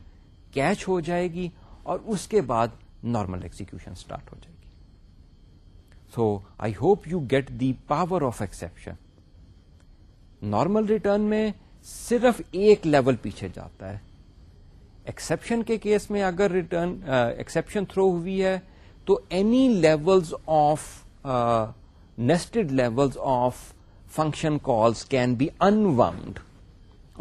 کیچ ہو جائے گی اور اس کے بعد نارمل ایکسیکیوشن اسٹارٹ ہو جائے گی۔ So I hope you get the power of exception normal return میں صرف ایک لیول پیچھے جاتا ہے۔ ایکسپشن کے کیس میں اگر ریٹرن ایکسپشن تھرو ہوئی ہے تو any levels of nested levels of function calls can be unwound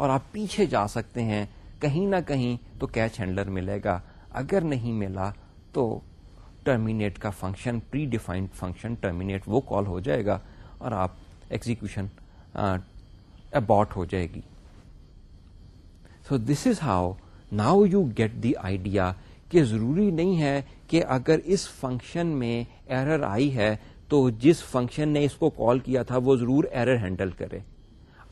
اور آپ پیچھے جا سکتے ہیں، کہیں نہ کہیں تو کیچ ہینڈلر ملے گا۔ اگر نہیں ملا تو ٹرمینیٹ کا function predefined function terminate وہ کال ہو جائے گا اور آپ ایگزیکشن اباٹ ہو جائے گی۔ So this is how now you get the idea کہ ضروری نہیں ہے کہ اگر اس فنکشن میں ایرر آئی ہے تو جس فنکشن نے اس کو کال کیا تھا وہ ضرور ایرر ہینڈل کرے۔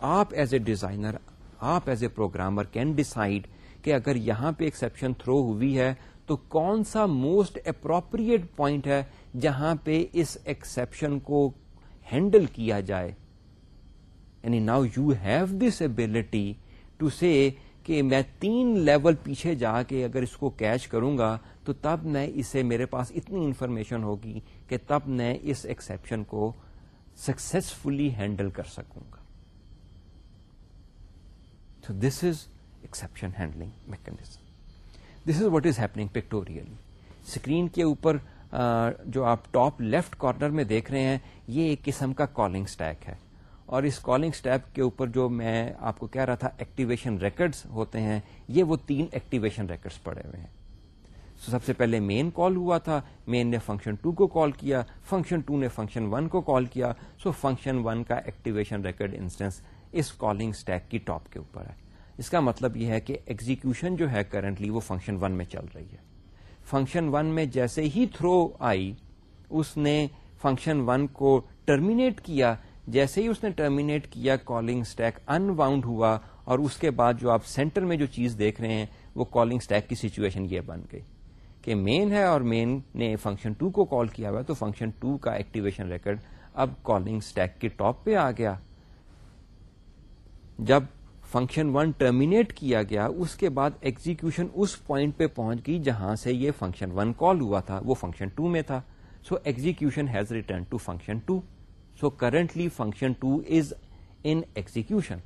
آپ ایز اے ڈیزائنر آپ as a programmer can decide کہ اگر یہاں پہ ایکسپشن تھرو ہوئی ہے تو کون سا موسٹ اپروپریٹ پوائنٹ ہے جہاں پہ اس ایکسپشن کو ہینڈل کیا جائے؟ یعنی now you have this ability to see کہ میں تین لیول پیچھے جا کے اگر اس کو کیچ کروں گا تو تب میں اسے میرے پاس اتنی انفارمیشن ہوگی کہ تب میں اس ایکسپشن کو سکسیسفلی ہینڈل کر سکوں گا۔ تو this is exception handling mechanism this is what is happening pictorially screen کے اوپر جو آپ ٹاپ لیفٹ کارنر میں دیکھ رہے ہیں یہ ایک قسم کا کالنگ اسٹیک ہے اور اس کالنگ اسٹیپ کے اوپر جو میں آپ کو کہہ رہا تھا ایکٹیویشن ریکرڈس ہوتے ہیں یہ وہ تین ایکٹیویشن ریکرڈس پڑے ہوئے ہیں so, سب سے پہلے مین کال ہوا تھا مین نے فنکشن ٹو کو کال کیا فنکشن ٹو نے فنکشن ون کو کال کیا سو فنکشن ون کا ایکٹیویشن ریکرڈ انسٹنس اس کالنگ اسٹیک کی ٹاپ کے اوپر ہے۔ اس کا مطلب یہ ہے کہ ایگزیکشن جو ہے کرنٹلی وہ فنکشن ون میں چل رہی ہے۔ فنکشن ون میں جیسے ہی تھرو آئی، اس نے فنکشن ون کو ٹرمینیٹ کیا۔ جیسے ہی اس نے ٹرمینیٹ کیا کالنگ اسٹیک ان باؤنڈ ہوا اور اس کے بعد جو آپ سینٹر میں جو چیز دیکھ رہے ہیں، وہ کالنگ اسٹیک کی سچویشن یہ بن گئی کہ مین ہے اور مین نے فنکشن ٹو کو کال کیا ہوا تو فنکشن ٹو کا ایکٹیویشن ریکرڈ اب کالنگ اسٹیک کے ٹاپ پہ آ گیا۔ جب فنکشن ون ٹرمینیٹ کیا گیا، اس کے بعد ایگزیکشن اس پوائنٹ پہ پہنچ گئی جہاں سے یہ فنکشن ون کال ہوا تھا، وہ فنکشن ٹو میں تھا۔ So execution has return to function two so currently function two is in execution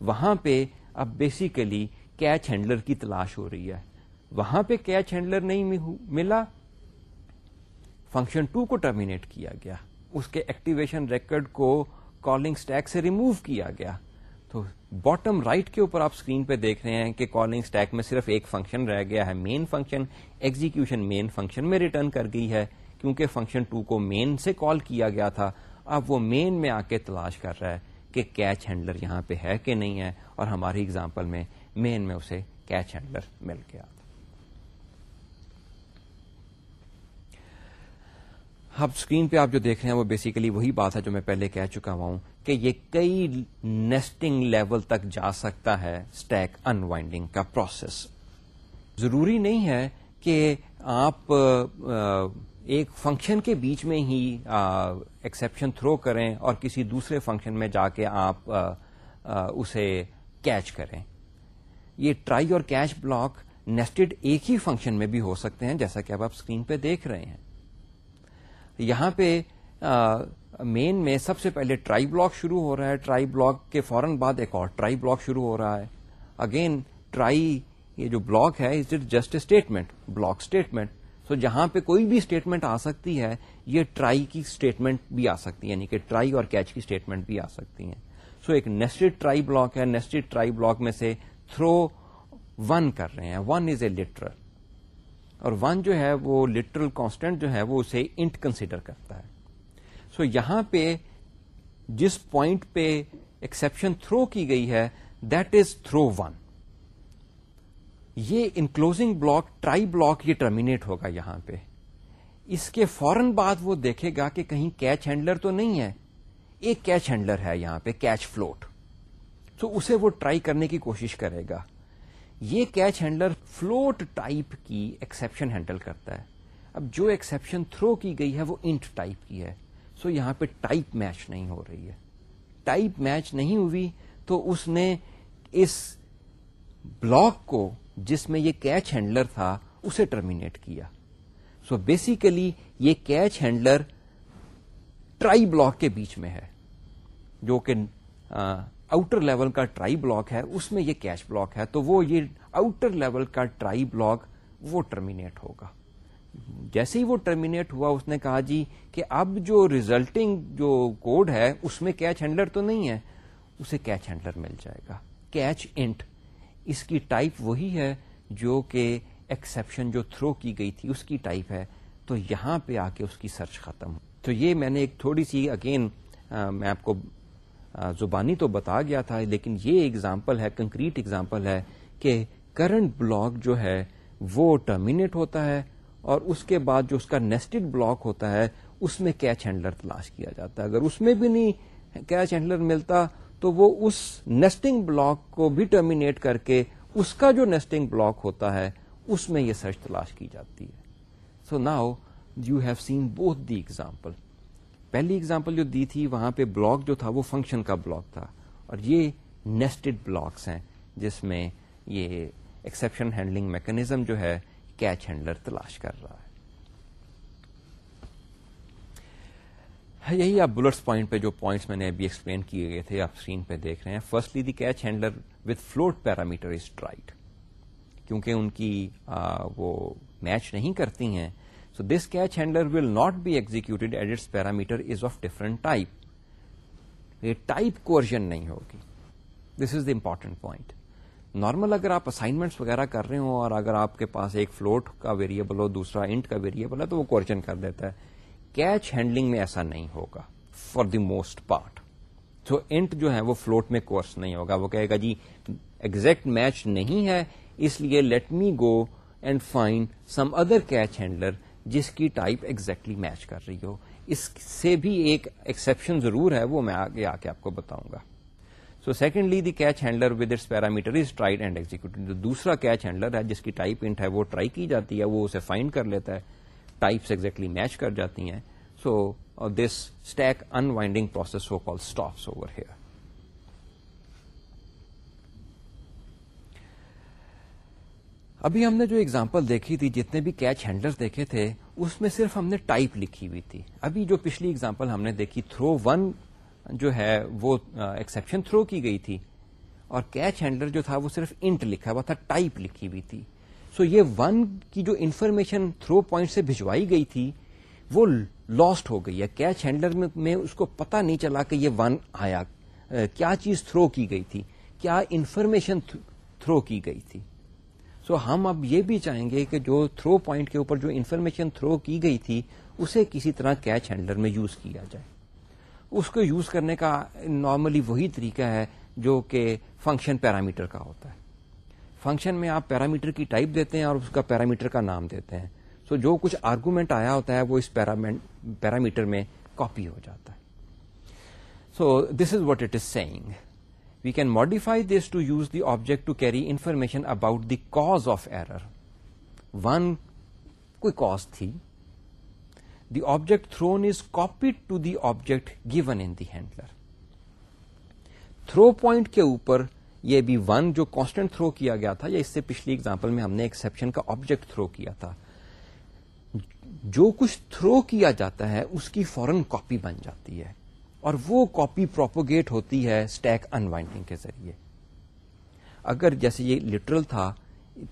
وہاں پہ اب بیسیکلی کیچ ہینڈلر کی تلاش ہو رہی ہے۔ وہاں پہ کیچ ہینڈلر نہیں ملا۔ فنکشن ٹو کو ٹرمینیٹ کیا گیا۔ اس کے ایکٹیویشن ریکرڈ کو کالنگ اسٹیک سے ریموو کیا گیا۔ تو باٹم رائٹ کے اوپر آپ اسکرین پہ دیکھ رہے ہیں کہ کالنگ اسٹیک میں صرف ایک فنکشن رہ گیا ہے main function execution main function میں ریٹرن کر گئی ہے، کیونکہ فنکشن ٹو کو مین سے کال کیا گیا تھا۔ اب وہ مین میں آ کے تلاش کر رہا ہے کہ کیچ ہینڈلر یہاں پہ ہے کہ نہیں ہے۔ اور ہماری اگزامپل میں مین میں اسے کیچ ہینڈلر مل گیا۔ تھا اب اسکرین پہ آپ جو دیکھ رہے ہیں وہ بیسیکلی وہی بات ہے جو میں پہلے کہہ چکا ہوں۔ کہ یہ کئی نیسٹنگ لیول تک جا سکتا ہے اسٹیک انوائنڈنگ کا پروسیس ضروری نہیں ہے کہ آپ ایک فنکشن کے بیچ میں ہی ایکسپشن تھرو کریں اور کسی دوسرے فنکشن میں جا کے آپ اسے کیچ کریں۔ یہ ٹرائی اور کیچ بلاک نیسٹڈ ایک ہی فنکشن میں بھی ہو سکتے ہیں، جیسا کہ اب آپ اسکرین پہ دیکھ رہے ہیں۔ یہاں پہ مین میں سب سے پہلے ٹرائی بلاک شروع ہو رہا ہے. ٹرائی بلاک کے فوراً بعد ایک اور ٹرائی بلاک شروع ہو رہا ہے. اگین ٹرائی یہ جو بلاک ہے is it just a statement block statement so جہاں پہ کوئی بھی اسٹیٹمنٹ آ سکتی ہے، یہ ٹرائی کی اسٹیٹمنٹ بھی آ سکتی ہے. یعنی کہ ٹرائی اور کیچ کی اسٹیٹمنٹ بھی آ سکتی ہیں. سو ایک نیسٹڈ ٹرائی بلاک ہے. نیسٹڈ ٹرائی بلاک میں سے تھرو ون کر رہے ہیں. ون از اے لٹرل اور ون جو ہے وہ لٹرل کانسٹینٹ جو ہے وہ اسے انٹ کنسیڈر کرتا ہے. سو so یہاں پہ جس پوائنٹ پہ ایکسپشن تھرو کی گئی ہے دیٹ از تھرو ون یہ انکلوزنگ بلاک ٹرائی بلاک یہ ٹرمینیٹ ہوگا یہاں پہ۔ اس کے فوراً بعد وہ دیکھے گا کہ کہیں کیچ ہینڈلر تو نہیں ہے۔ ایک کیچ ہینڈلر ہے یہاں پہ کیچ فلوٹ تو اسے وہ ٹرائی کرنے کی کوشش کرے گا۔ یہ کیچ ہینڈلر فلوٹ ٹائپ کی ایکسپشن ہینڈل کرتا ہے۔ اب جو ایکسپشن تھرو کی گئی ہے، وہ انٹ ٹائپ کی ہے۔ سو یہاں پہ ٹائپ میچ نہیں ہو رہی ہے۔ ٹائپ میچ نہیں ہوئی تو اس نے اس بلاک کو جس میں یہ کیچ ہینڈلر تھا، اسے ٹرمینیٹ کیا۔ سو بیسیکلی یہ کیچ ہینڈلر ٹرائی بلاک کے بیچ میں ہے۔ جو کہ آؤٹر لیول کا ٹرائی بلاک ہے، اس میں یہ کیچ بلاک ہے، تو وہ یہ آؤٹر لیول کا ٹرائی بلاک وہ ٹرمینیٹ ہوگا۔ جیسے ہی وہ ٹرمینیٹ ہوا، اس نے کہا جی کہ اب جو ریزلٹنگ جو کوڈ ہے، اس میں کیچ ہینڈلر تو نہیں ہے، اسے کیچ ہینڈلر مل جائے گا۔ کیچ انٹ اس کی ٹائپ وہی ہے جو کہ ایکسپشن جو تھرو کی گئی تھی، اس کی ٹائپ ہے۔ تو یہاں پہ آ کے اس کی سرچ ختم۔ تو یہ میں نے ایک تھوڑی سی اگین میں آپ کو زبانی تو بتا گیا تھا، لیکن یہ ایگزامپل ہے کنکریٹ ایگزامپل ہے کہ کرنٹ بلاک جو ہے، وہ ٹرمینیٹ ہوتا ہے۔ اور اس کے بعد جو اس کا نیسٹڈ بلاک ہوتا ہے، اس میں کیچ ہینڈلر تلاش کیا جاتا ہے۔ اگر اس میں بھی نہیں کیچ ہینڈلر ملتا، تو وہ اس نیسٹنگ بلاک کو بھی ٹرمینیٹ کر کے اس کا جو نیسٹنگ بلاک ہوتا ہے، اس میں یہ سرچ تلاش کی جاتی ہے۔ So now you have seen both the example پہلی ایگزامپل جو دی تھی، وہاں پہ بلاک جو تھا، وہ فنکشن کا بلاک تھا۔ اور یہ نیسٹڈ بلاکس ہیں، جس میں یہ ایکسپشن ہینڈلنگ میکنیزم جو ہے کیچ ہینڈلر تلاش کر رہا ہے۔ ہاں، یہی آپ بلٹس پوائنٹ پہ جو پوائنٹس میں نے ابھی ایکسپلین کیے گئے تھے آپ اسکرین پہ دیکھ رہے ہیں۔ Firstly the catch handler with float parameter is tried کیونکہ ان کی آ, وہ میچ نہیں کرتی ہیں۔ So this catch handler will not be executed at its parameter is of different type یہ ٹائپ کوشن نہیں ہوگی۔ This is the important point normal اگر آپ اسائنمنٹس وغیرہ کر رہے ہوں اور اگر آپ کے پاس ایک فلوٹ کا ویریبل ہو، دوسرا انٹ کا ویریبل ہے، تو وہ کوشچن کر دیتا ہے۔ کیچ ہینڈلنگ میں ایسا نہیں ہوگا فار دی موسٹ پارٹ تو انٹ جو ہے، وہ فلوٹ میں کورس نہیں ہوگا۔ وہ کہے گا جی ایگزیکٹ میچ نہیں ہے، اس لیے let me go and find some other catch handler جس کی ٹائپ ایگزیکٹلی میچ کر رہی ہو۔ اس سے بھی ایک ایکسپشن ضرور ہے، وہ میں آگے آ کے آپ کو بتاؤں گا۔ So secondly the catch handler with its parameter is tried and execute جو دوسرا کیچ ہینڈلر ہے جس کی ٹائپ انٹ ہے وہ ٹرائی کی جاتی ہے وہ اسے فائنڈ کر لیتا ہے ٹائپس ایگزیکٹلی میچ کر جاتی ہیں so this stack unwinding process who call stops over here ابھی ہم نے جو اگزامپل دیکھی تھی جتنے بھی کیچ ہینڈلر دیکھے تھے اس میں صرف ہم نے ٹائپ لکھی ہوئی تھی ابھی جو پچھلی اگزامپل ہم نے دیکھی تھرو ون جو ہے وہ ایکسپشن تھرو کی گئی تھی اور کیچ ہینڈلر جو تھا وہ صرف انٹ لکھا ہوا تھا ٹائپ لکھی ہوئی تھی. سو so یہ ون کی جو انفارمیشن تھرو پوائنٹ سے بھجوائی گئی تھی، وہ لاسٹ ہو گئی ہے. کیچ ہینڈلر میں اس کو پتا نہیں چلا کہ یہ ون آیا. کیا چیز تھرو کی گئی تھی؟ کیا انفارمیشن تھرو کی گئی تھی؟ سو so ہم اب یہ بھی چاہیں گے کہ جو تھرو پوائنٹ کے اوپر جو انفارمیشن تھرو کی گئی تھی، اسے کسی طرح کیچ ہینڈلر میں یوز کیا جائے. اس کو یوز کرنے کا نارملی وہی طریقہ ہے جو کہ فنکشن پیرامیٹر کا ہوتا ہے۔ فنکشن میں آپ پیرامیٹر کی ٹائپ دیتے ہیں اور اس کا پیرامیٹر کا نام دیتے ہیں۔ سو so جو کچھ آرگومنٹ آیا ہوتا ہے وہ اس پیرامیٹر میں کاپی ہو جاتا ہے۔ So this is what it is saying we can modify this to use the object to carry information about the cause of error when کوئی کاز تھی the object thrown is copied to the object given in the handler throw point کے اوپر یہ بھی one جو constant through کیا گیا تھا، یا اس سے پچھلی اگزامپل میں ہم نے ایکسپشن کا آبجیکٹ تھرو کیا تھا۔ جو کچھ تھرو کیا جاتا ہے، اس کی فورن کاپی بن جاتی ہے۔ اور وہ کاپی پروپوگیٹ ہوتی ہے اسٹیک انوائنڈنگ کے ذریعے۔ اگر جیسے یہ لٹرل تھا،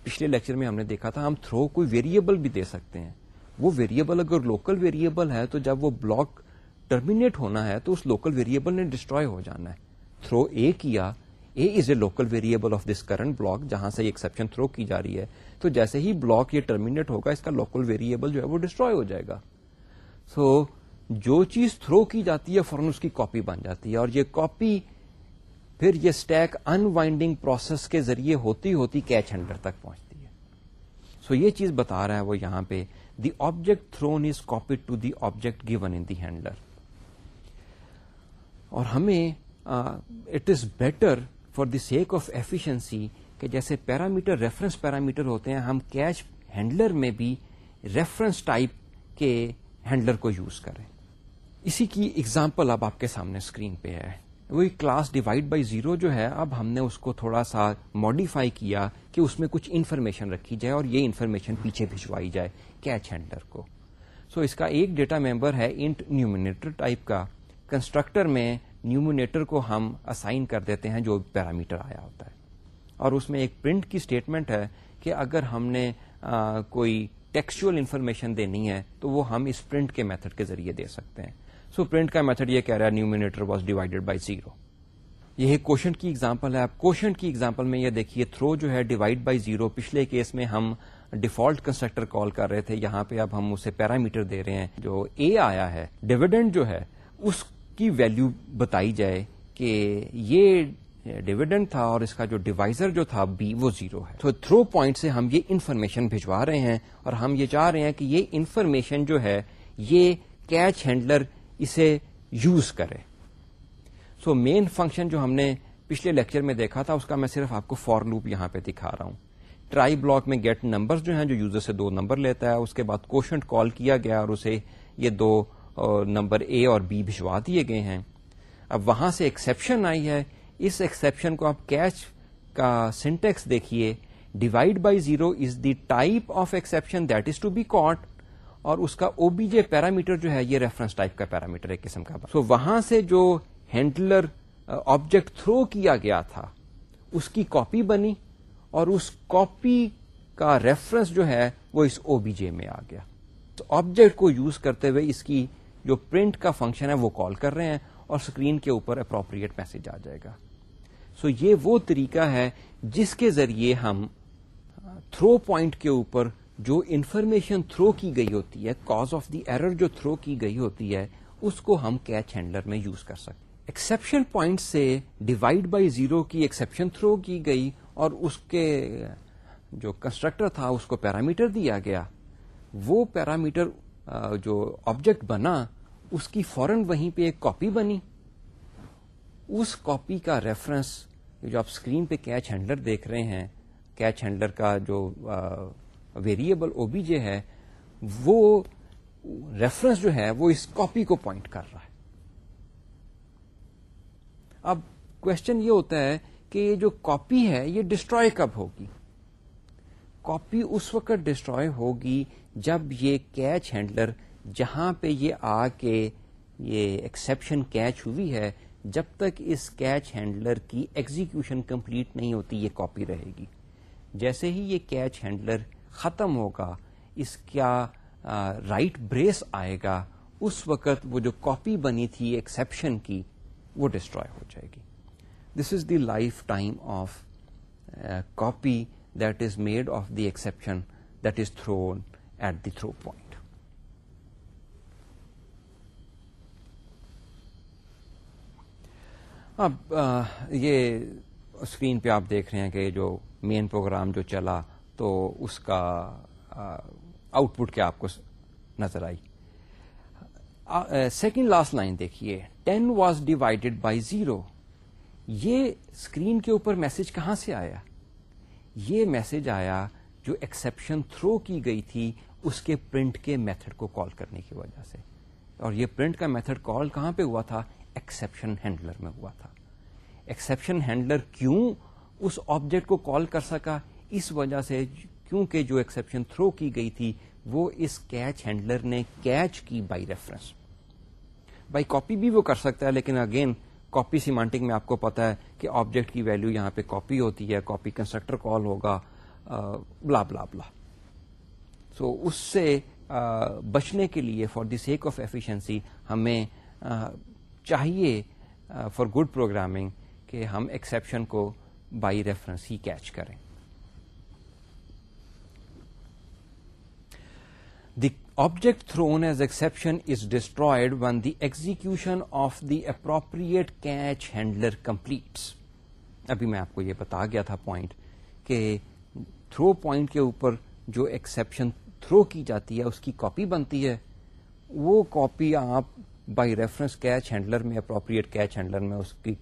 پچھلے لیکچر میں ہم نے دیکھا تھا، ہم تھرو کوئی ویریبل بھی دے سکتے ہیں۔ وہ ویریبل اگر لوکل ویریبل ہے تو جب وہ بلاک ٹرمینیٹ ہونا ہے تو اس لوکل ویریبل نے ڈسٹروائے ہو جانا ہے۔ تھرو اے کیا a is a local variable of this current block جہاں سے ایکسپشن تھرو کی جا رہی ہے۔ تو جیسے ہی بلاک یہ ٹرمینیٹ ہوگا اس کا لوکل ویریبل جو ہے وہ ڈسٹروائے ہو جائے گا۔ سو so, جو چیز تھرو کی جاتی ہے فوراً اس کی کاپی بن جاتی ہے۔ اور یہ کاپی پھر یہ اسٹیک ان وائنڈنگ پروسیس کے ذریعے ہوتی ہوتی کیچ ہینڈر تک پہنچتی ہے۔ سو so, یہ چیز بتا رہا ہے وہ یہاں پہ۔ The object thrown is copy to the object given in the handler اور ہمیں it is better for the sake of efficiency کہ جیسے پیرامیٹر ریفرنس پیرامیٹر ہوتے ہیں، ہم کیچ ہینڈلر میں بھی ریفرنس ٹائپ کے ہینڈلر کو یوز کریں۔ اسی کی اگزامپل اب آپ کے سامنے اسکرین پہ ہے۔ وہی کلاس ڈیوائڈ بائی زیرو جو ہے اب ہم نے اس کو تھوڑا سا ماڈیفائی کیا کہ اس میں کچھ انفارمیشن رکھی جائے اور یہ انفارمیشن پیچھے بھجوائی جائے کیچ ہینڈلر کو۔ سو so اس کا ایک ڈیٹا ممبر ہے انٹ نیومینیٹر ٹائپ کا۔ کنسٹرکٹر میں نیومینیٹر کو ہم اسائن کر دیتے ہیں جو پیرامیٹر آیا ہوتا ہے۔ اور اس میں ایک پرنٹ کی اسٹیٹمنٹ ہے کہ اگر ہم نے آ, کوئی ٹیکسچل انفارمیشن دینی ہے تو وہ ہم اس پرنٹ کے میتھڈ کے ذریعے دے سکتے ہیں۔ سو پرنٹ کا میتھڈ یہ کہہ رہا ہے numerator was divided by zero یہ کوشن کی ایگزامپل ہے آپ کوشن کی ایگزامپل میں یہ دیکھیے تھرو جو ہے ڈیوائڈ بائی زیرو پچھلے کیس میں ہم ڈیفالٹ کنسٹرکٹر کال کر رہے تھے یہاں پہ اب ہم اسے پیرامیٹر دے رہے ہیں جو اے آیا ہے ڈیویڈنڈ جو ہے اس کی ویلو بتائی جائے کہ یہ ڈویڈنڈ تھا اور اس کا جو ڈیوائزر جو تھا بی وہ زیرو ہے تو تھرو پوائنٹ سے ہم یہ انفارمیشن بھجوا رہے ہیں اور ہم یہ چاہ رہے ہیں کہ یہ انفارمیشن جو ہے یہ کیچ ہینڈلر اسے یوز کرے سو مین فنکشن جو ہم نے پچھلے لیکچر میں دیکھا تھا، اس کا میں صرف آپ کو فور لوپ یہاں پہ دکھا رہا ہوں۔ ٹرائی بلاک میں گیٹ نمبر جو ہیں، جو یوزر سے دو نمبر لیتا ہے، اس کے بعد کوشنٹ کال کیا گیا اور اسے یہ دو نمبر اے اور بی بھجوا دیے گئے ہیں۔ اب وہاں سے ایکسپشن آئی ہے۔ اس ایکسپشن کو آپ کیچ کا سینٹیکس دیکھیے۔ Divide by zero is the type of exception that is to be caught اور اس کا او بی جے پیرامیٹر جو ہے یہ ریفرنس ٹائپ کا پیرامیٹر ایک قسم کا سو so وہاں سے جو ہینڈلر آبجیکٹ تھرو کیا گیا تھا، اس کی کاپی بنی اور اس کاپی کا ریفرنس جو ہے وہ اس او بی جے میں آ گیا۔ تو آبجیکٹ کو یوز کرتے ہوئے اس کی جو پرنٹ کا فنکشن ہے وہ کال کر رہے ہیں اور اسکرین کے اوپر اپروپریٹ میسج آ جائے گا۔ سو so یہ وہ طریقہ ہے جس کے ذریعے ہم uh, تھرو پوائنٹ کے اوپر جو انفارمیشن تھرو کی گئی ہوتی ہے کاز آف دی ایرر جو تھرو کی گئی ہوتی ہے، اس کو ہم کیچ ہینڈلر میں یوز کر سکتے ایکسپشن پوائنٹ سے ڈیوائڈ بائی زیرو کی ایکسپشن تھرو کی گئی اور اس کے، جو کنسٹرکٹر تھا، اس کو پیرامیٹر دیا گیا، وہ پیرامیٹر جو آبجیکٹ بنا، اس کی فورن وہیں پہ ایک کاپی بنی۔ اس کاپی کا ریفرنس جو آپ اسکرین پہ کیچ ہینڈلر دیکھ رہے ہیں کیچ ہینڈلر کا جو ویریبل او بی جے ہے، وہ ریفرنس جو ہے، وہ اس کاپی کو پوائنٹ کر رہا ہے۔ اب کوشچن یہ ہوتا ہے کہ یہ جو کاپی ہے، یہ ڈسٹروائے کب ہوگی؟ کاپی اس وقت ڈسٹروائے ہوگی جب یہ کیچ ہینڈلر جہاں پہ یہ آ کے یہ ایکسپشن کیچ ہوئی ہے، جب تک اس کیچ ہینڈلر کی ایگزیکشن کمپلیٹ نہیں ہوتی، یہ کاپی رہے گی۔ جیسے ہی یہ کیچ ہینڈلر ختم ہوگا، اس کا رائٹ بریس آئے گا، اس وقت وہ جو کاپی بنی تھی ایکسپشن کی، وہ ڈسٹروائے ہو جائے گی۔ This is the lifetime of copy that is made of the exception that is thrown at the throw point اب یہ اسکرین پہ آپ دیکھ رہے ہیں کہ جو مین پروگرام جو چلا تو اس کا آؤٹ پٹ کیا آپ کو نظر آئی؟ سیکنڈ لاسٹ لائن دیکھیے۔ Ten was divided by zero یہ اسکرین کے اوپر میسج کہاں سے آیا؟ یہ میسج آیا جو ایکسپشن تھرو کی گئی تھی اس کے پرنٹ کے میتھڈ کو کال کرنے کی وجہ سے۔ اور یہ پرنٹ کا میتھڈ کال کہاں پہ ہوا تھا؟ ایکسپشن ہینڈلر میں ہوا تھا۔ ایکسپشن ہینڈلر کیوں اس آبجیکٹ کو کال کر سکا؟ اس وجہ سے کیونکہ جو ایکسپشن تھرو کی گئی تھی، وہ اس کیچ ہینڈلر نے کیچ کی بائی ریفرنس بائی کاپی بھی وہ کر سکتا ہے، لیکن اگین کاپی سیمانٹک میں آپ کو پتا ہے کہ آبجیکٹ کی ویلو یہاں پہ کاپی ہوتی ہے کاپی کنسٹرکٹر کال ہوگا بلا بلا بلا سو اس سے بچنے کے لیے for the sake of efficiency ہمیں چاہیے فار گڈ پروگرامنگ کہ ہم ایکسیپشن کو بائی ریفرنس ہی کیچ کریں the object thrown as exception is destroyed when the execution of the appropriate catch handler completes ابھی میں آپ کو یہ بتا گیا تھا پوائنٹ کہ تھرو پوائنٹ کے اوپر جو ایکسپشن تھرو کی جاتی ہے اس کی کاپی بنتی ہے وہ کاپی آپ بائی ریفرنس کیچ ہینڈلر میں اپروپریٹ کیچ ہینڈلر میں اس کی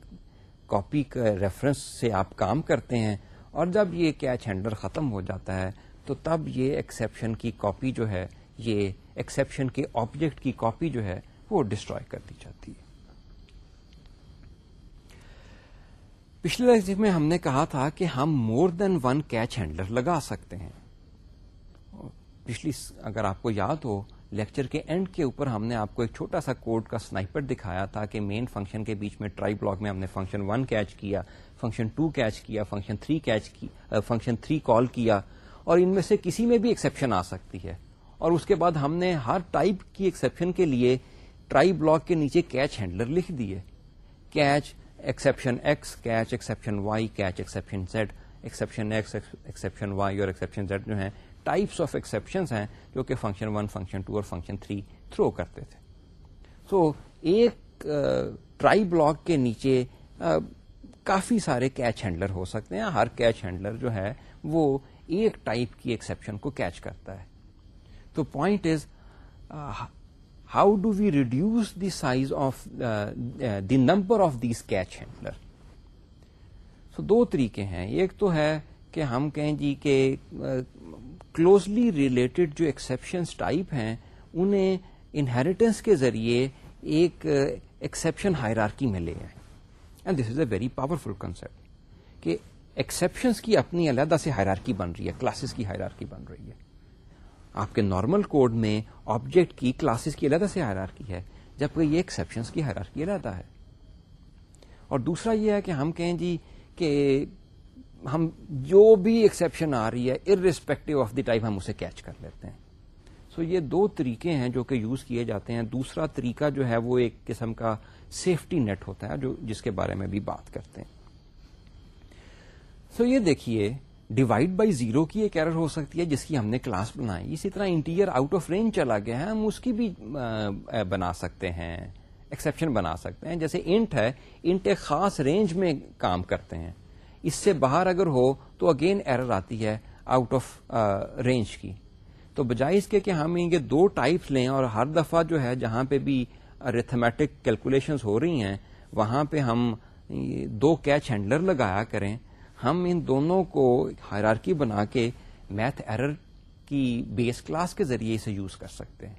کاپی کا ریفرنس سے آپ کام کرتے ہیں اور جب یہ کیچ ہینڈلر ختم ہو جاتا ہے تو تب یہ ایکسپشن کی کاپی جو ہے یہ ایکسپشن کے آبجیکٹ کی کاپی جو ہے وہ ڈسٹروائے کر دی جاتی ہے۔ پچھلے لیکچر میں ہم نے کہا تھا کہ ہم more than one catch handler لگا سکتے ہیں۔ پچھلی اگر آپ کو یاد ہو لیکچر کے اینڈ کے اوپر ہم نے آپ کو ایک چھوٹا سا کوڈ کا سنائپر دکھایا تھا کہ مین فنکشن کے بیچ میں ٹرائی بلاک میں ہم نے فنکشن ون کیچ کیا فنکشن ٹو کیچ کیا فنکشن تھری کیچ کی فنکشن تھری کال کیا اور ان میں سے کسی میں بھی ایکسپشن آ سکتی ہے۔ اور اس کے بعد ہم نے ہر ٹائپ کی ایکسپشن کے لیے ٹرائی بلاک کے نیچے کیچ ہینڈلر لکھ دیے catch exception X catch exception Y catch exception Z exception X exception Y اور ایکسپشن زیڈ جو ہیں ٹائپس آف ایکسپشن ہیں جو کہ فنکشن ون فنکشن ٹو اور فنکشن تھری تھرو کرتے تھے۔ سو so, ایک ٹرائی بلاک کے نیچے کافی سارے کیچ ہینڈلر ہو سکتے ہیں۔ ہر کیچ ہینڈلر جو ہے وہ ایک ٹائپ کی ایکسپشن کو کیچ کرتا ہے۔ تو point is how do we reduce the size of the number of these catch handler so دو طریقے ہیں. ایک تو ہے کہ ہم کہیں جی کہ uh, کلوزلی ریلیٹڈ جو ایکسپشن ٹائپ ہیں، انہیں انہیریٹنس کے ذریعے ایک uh, ایکسپشن ہائرارکی میں لے آئے and this is a very powerful concept کہ ایکسپشنس کی اپنی علیحدہ سے ہائرارکی بن رہی ہے کلاسز کی ہائرارکی بن رہی ہے. آپ کے نارمل کوڈ میں آبجیکٹ کی کلاسز کی علیحدہ سے ہائرارکی ہے جبکہ یہ ایکسپشنس کی ہائرارکی علیحدہ ہے۔ اور دوسرا یہ ہے کہ ہم کہیں جی کہ ہم جو بھی ایکسپشن آ رہی ہے irrespective of the type ہم اسے کیچ کر لیتے ہیں۔ سو so یہ دو طریقے ہیں جو کہ یوز کیے جاتے ہیں۔ دوسرا طریقہ جو ہے وہ ایک قسم کا سیفٹی نیٹ ہوتا ہے، جو جس کے بارے میں بھی بات کرتے ہیں۔ سو so یہ دیکھیے ڈیوائڈ بائی زیرو کی ایک ایرر ہو سکتی ہے، جس کی ہم نے کلاس بنائی۔ اسی طرح انٹیریئر آؤٹ آف رینج چلا گیا ہے، ہم اس کی بھی بنا سکتے ہیں ایکسپشن بنا سکتے ہیں۔ جیسے انٹ ہے انٹ ایک خاص رینج میں کام کرتے ہیں۔ اس سے باہر اگر ہو تو اگین ایرر آتی ہے آؤٹ آف رینج کی۔ تو بجائے اس کے کہ ہم یہ دو ٹائپس لیں اور ہر دفعہ جو ہے جہاں پہ بھی ریتھمیٹک کیلکولیشن ہو رہی ہیں، وہاں پہ ہم دو کیچ ہینڈلر لگایا کریں۔ ہم ان دونوں کو ہائرارکی بنا کے میتھ ایرر کی بیس کلاس کے ذریعے اسے یوز کر سکتے ہیں۔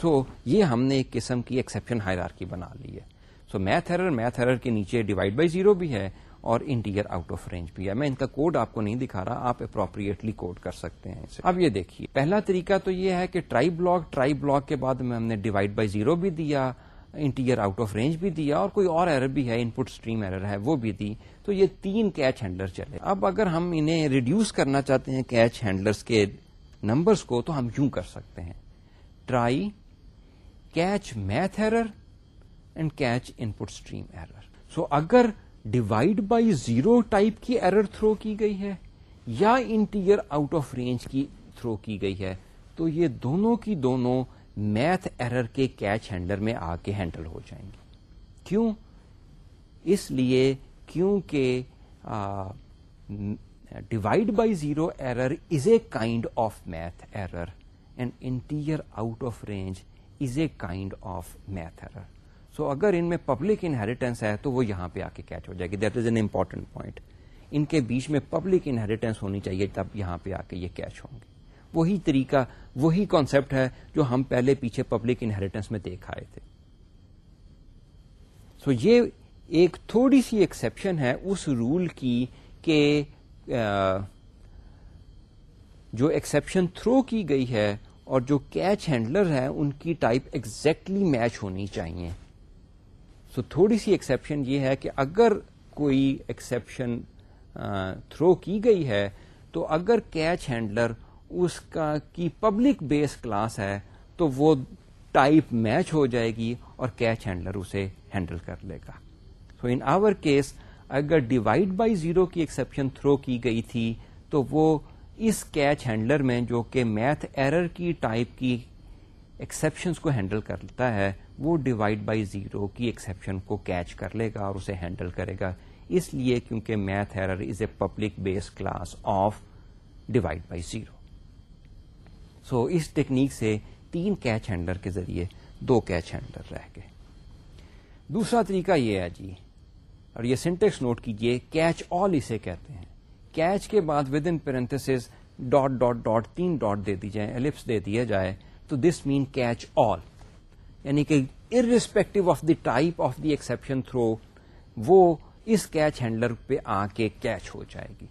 تو یہ ہم نے ایک قسم کی ایکسپشن ہائرارکی بنا لی ہے۔ So math error math error کے نیچے ڈیوائڈ بائی زیرو بھی ہے اور انٹیریئر آؤٹ آف رینج بھی ہے۔ میں ان کا کوڈ آپ کو نہیں دکھا رہا، آپ اپروپریٹلی کوڈ کر سکتے ہیں اسے۔ اب یہ دیکھیے، پہلا طریقہ تو یہ ہے کہ ٹرائی بلاک ٹرائی بلاک کے بعد میں ہم نے ڈیوائڈ بائی زیرو بھی دیا انٹیریئر آؤٹ آف رینج بھی دیا اور کوئی اور ایرر بھی ہے ان پٹ اسٹریم ایرر ہے، وہ بھی دی۔ تو یہ تین کیچ ہینڈلر چلے۔ اب اگر ہم انہیں ریڈیوس کرنا چاہتے ہیں کیچ ہینڈلرس کے نمبرس کو، تو ہم یوں کر سکتے ہیں۔ Try catch math error and catch input stream error so اگر ڈیوائڈ بائی زیرو ٹائپ کی ایرر تھرو کی گئی ہے یا انٹیریئر آؤٹ آف رینج کی تھرو کی گئی ہے، تو یہ دونوں کی دونوں میتھ ایرر کے کیچ ہینڈلر میں آ کے ہینڈل ہو جائیں گے۔ کیوں؟ اس لیے کیونکہ divide by zero error is a kind of math error and integer out of range is a kind of math error so اگر ان میں پبلک انہیریٹینس ہے تو وہ یہاں پہ آ کے کیچ ہو جائے گی. That is an important point ان کے بیچ میں پبلک انہیریٹینس ہونی چاہیے تب یہاں پہ آ کے یہ کیچ ہوں گے. وہی طریقہ وہی کانسیپٹ ہے جو ہم پہلے پیچھے پبلک انہیریٹینس میں دیکھ آئے تھے. سو so, یہ ایک تھوڑی سی ایکسپشن ہے اس رول کی کہ جو ایکسپشن تھرو کی گئی ہے اور جو کیچ ہینڈلر ہے ان کی ٹائپ ایگزیکٹلی میچ ہونی چاہیے۔ سو تھوڑی سی ایکسپشن یہ ہے کہ اگر کوئی ایکسپشن تھرو کی گئی ہے، تو اگر کیچ ہینڈلر اس کا، کی پبلک بیس کلاس ہے، تو وہ ٹائپ میچ ہو جائے گی اور کیچ ہینڈلر اسے ہینڈل کر لے گا۔ سو ان آور کیس اگر ڈیوائڈ بائی زیرو کی ایکسپشن تھرو کی گئی تھی، تو وہ اس کیچ ہینڈلر میں جو کہ میتھ ایرر کی ٹائپ کی ایکسپشنس کو ہینڈل کرتا ہے، وہ ڈیوائڈ بائی زیرو کی ایکسپشن کو کیچ کر لے گا اور اسے ہینڈل کرے گا۔ اس لیے کیونکہ math error is a public base class of divide by zero so us technique سے تین کیچ ہینڈلر کے ذریعے دو کیچ ہینڈلر رہ گئے۔ دوسرا طریقہ یہ ہے جی اور یہ سینٹیکس نوٹ کیجیے کیچ آل اسے کہتے ہیں۔ کیچ کے بعد with in parentheses dot dot dot تین ڈاٹ دے دی جائے ایلپس دے دیا جائے، تو دس مین کیچ آل یعنی کہ irrespective of the type of the exception throw وہ اس کیچ ہینڈلر پہ آ کے کیچ ہو جائے گی۔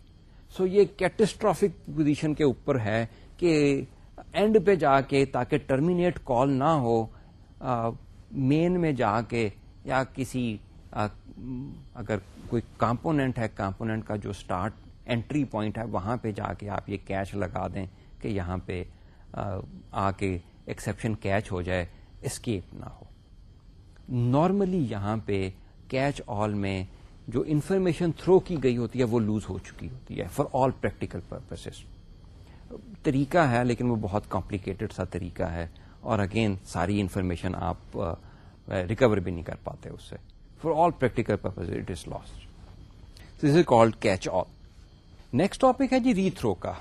سو so یہ کیٹسٹرافک پوزیشن کے اوپر ہے کہ اینڈ پہ جا کے تاکہ ٹرمینیٹ کال نہ ہو مین میں جا کے یا کسی اگر کوئی کمپونیٹ ہے کمپونیٹ کا جو اسٹارٹ انٹری پوائنٹ ہے، وہاں پہ جا کے آپ یہ کیچ لگا دیں کہ یہاں پہ، آ کے ایکسپشن کیچ ہو جائے، اسکیپ نہ ہو۔ نارملی یہاں پہ کیچ آل میں جو انفارمیشن تھرو کی گئی ہوتی ہے، وہ لوز ہو چکی ہوتی ہے فار آل پریکٹیکل پرپسز طریقہ ہے، لیکن وہ بہت کمپلیکیٹڈ سا طریقہ ہے۔ اور اگین ساری انفارمیشن آپ ریکور بھی نہیں کر پاتے اس سے۔ For all practical purpose it is last this is called catch all next topic ہے جی ری تھرو کا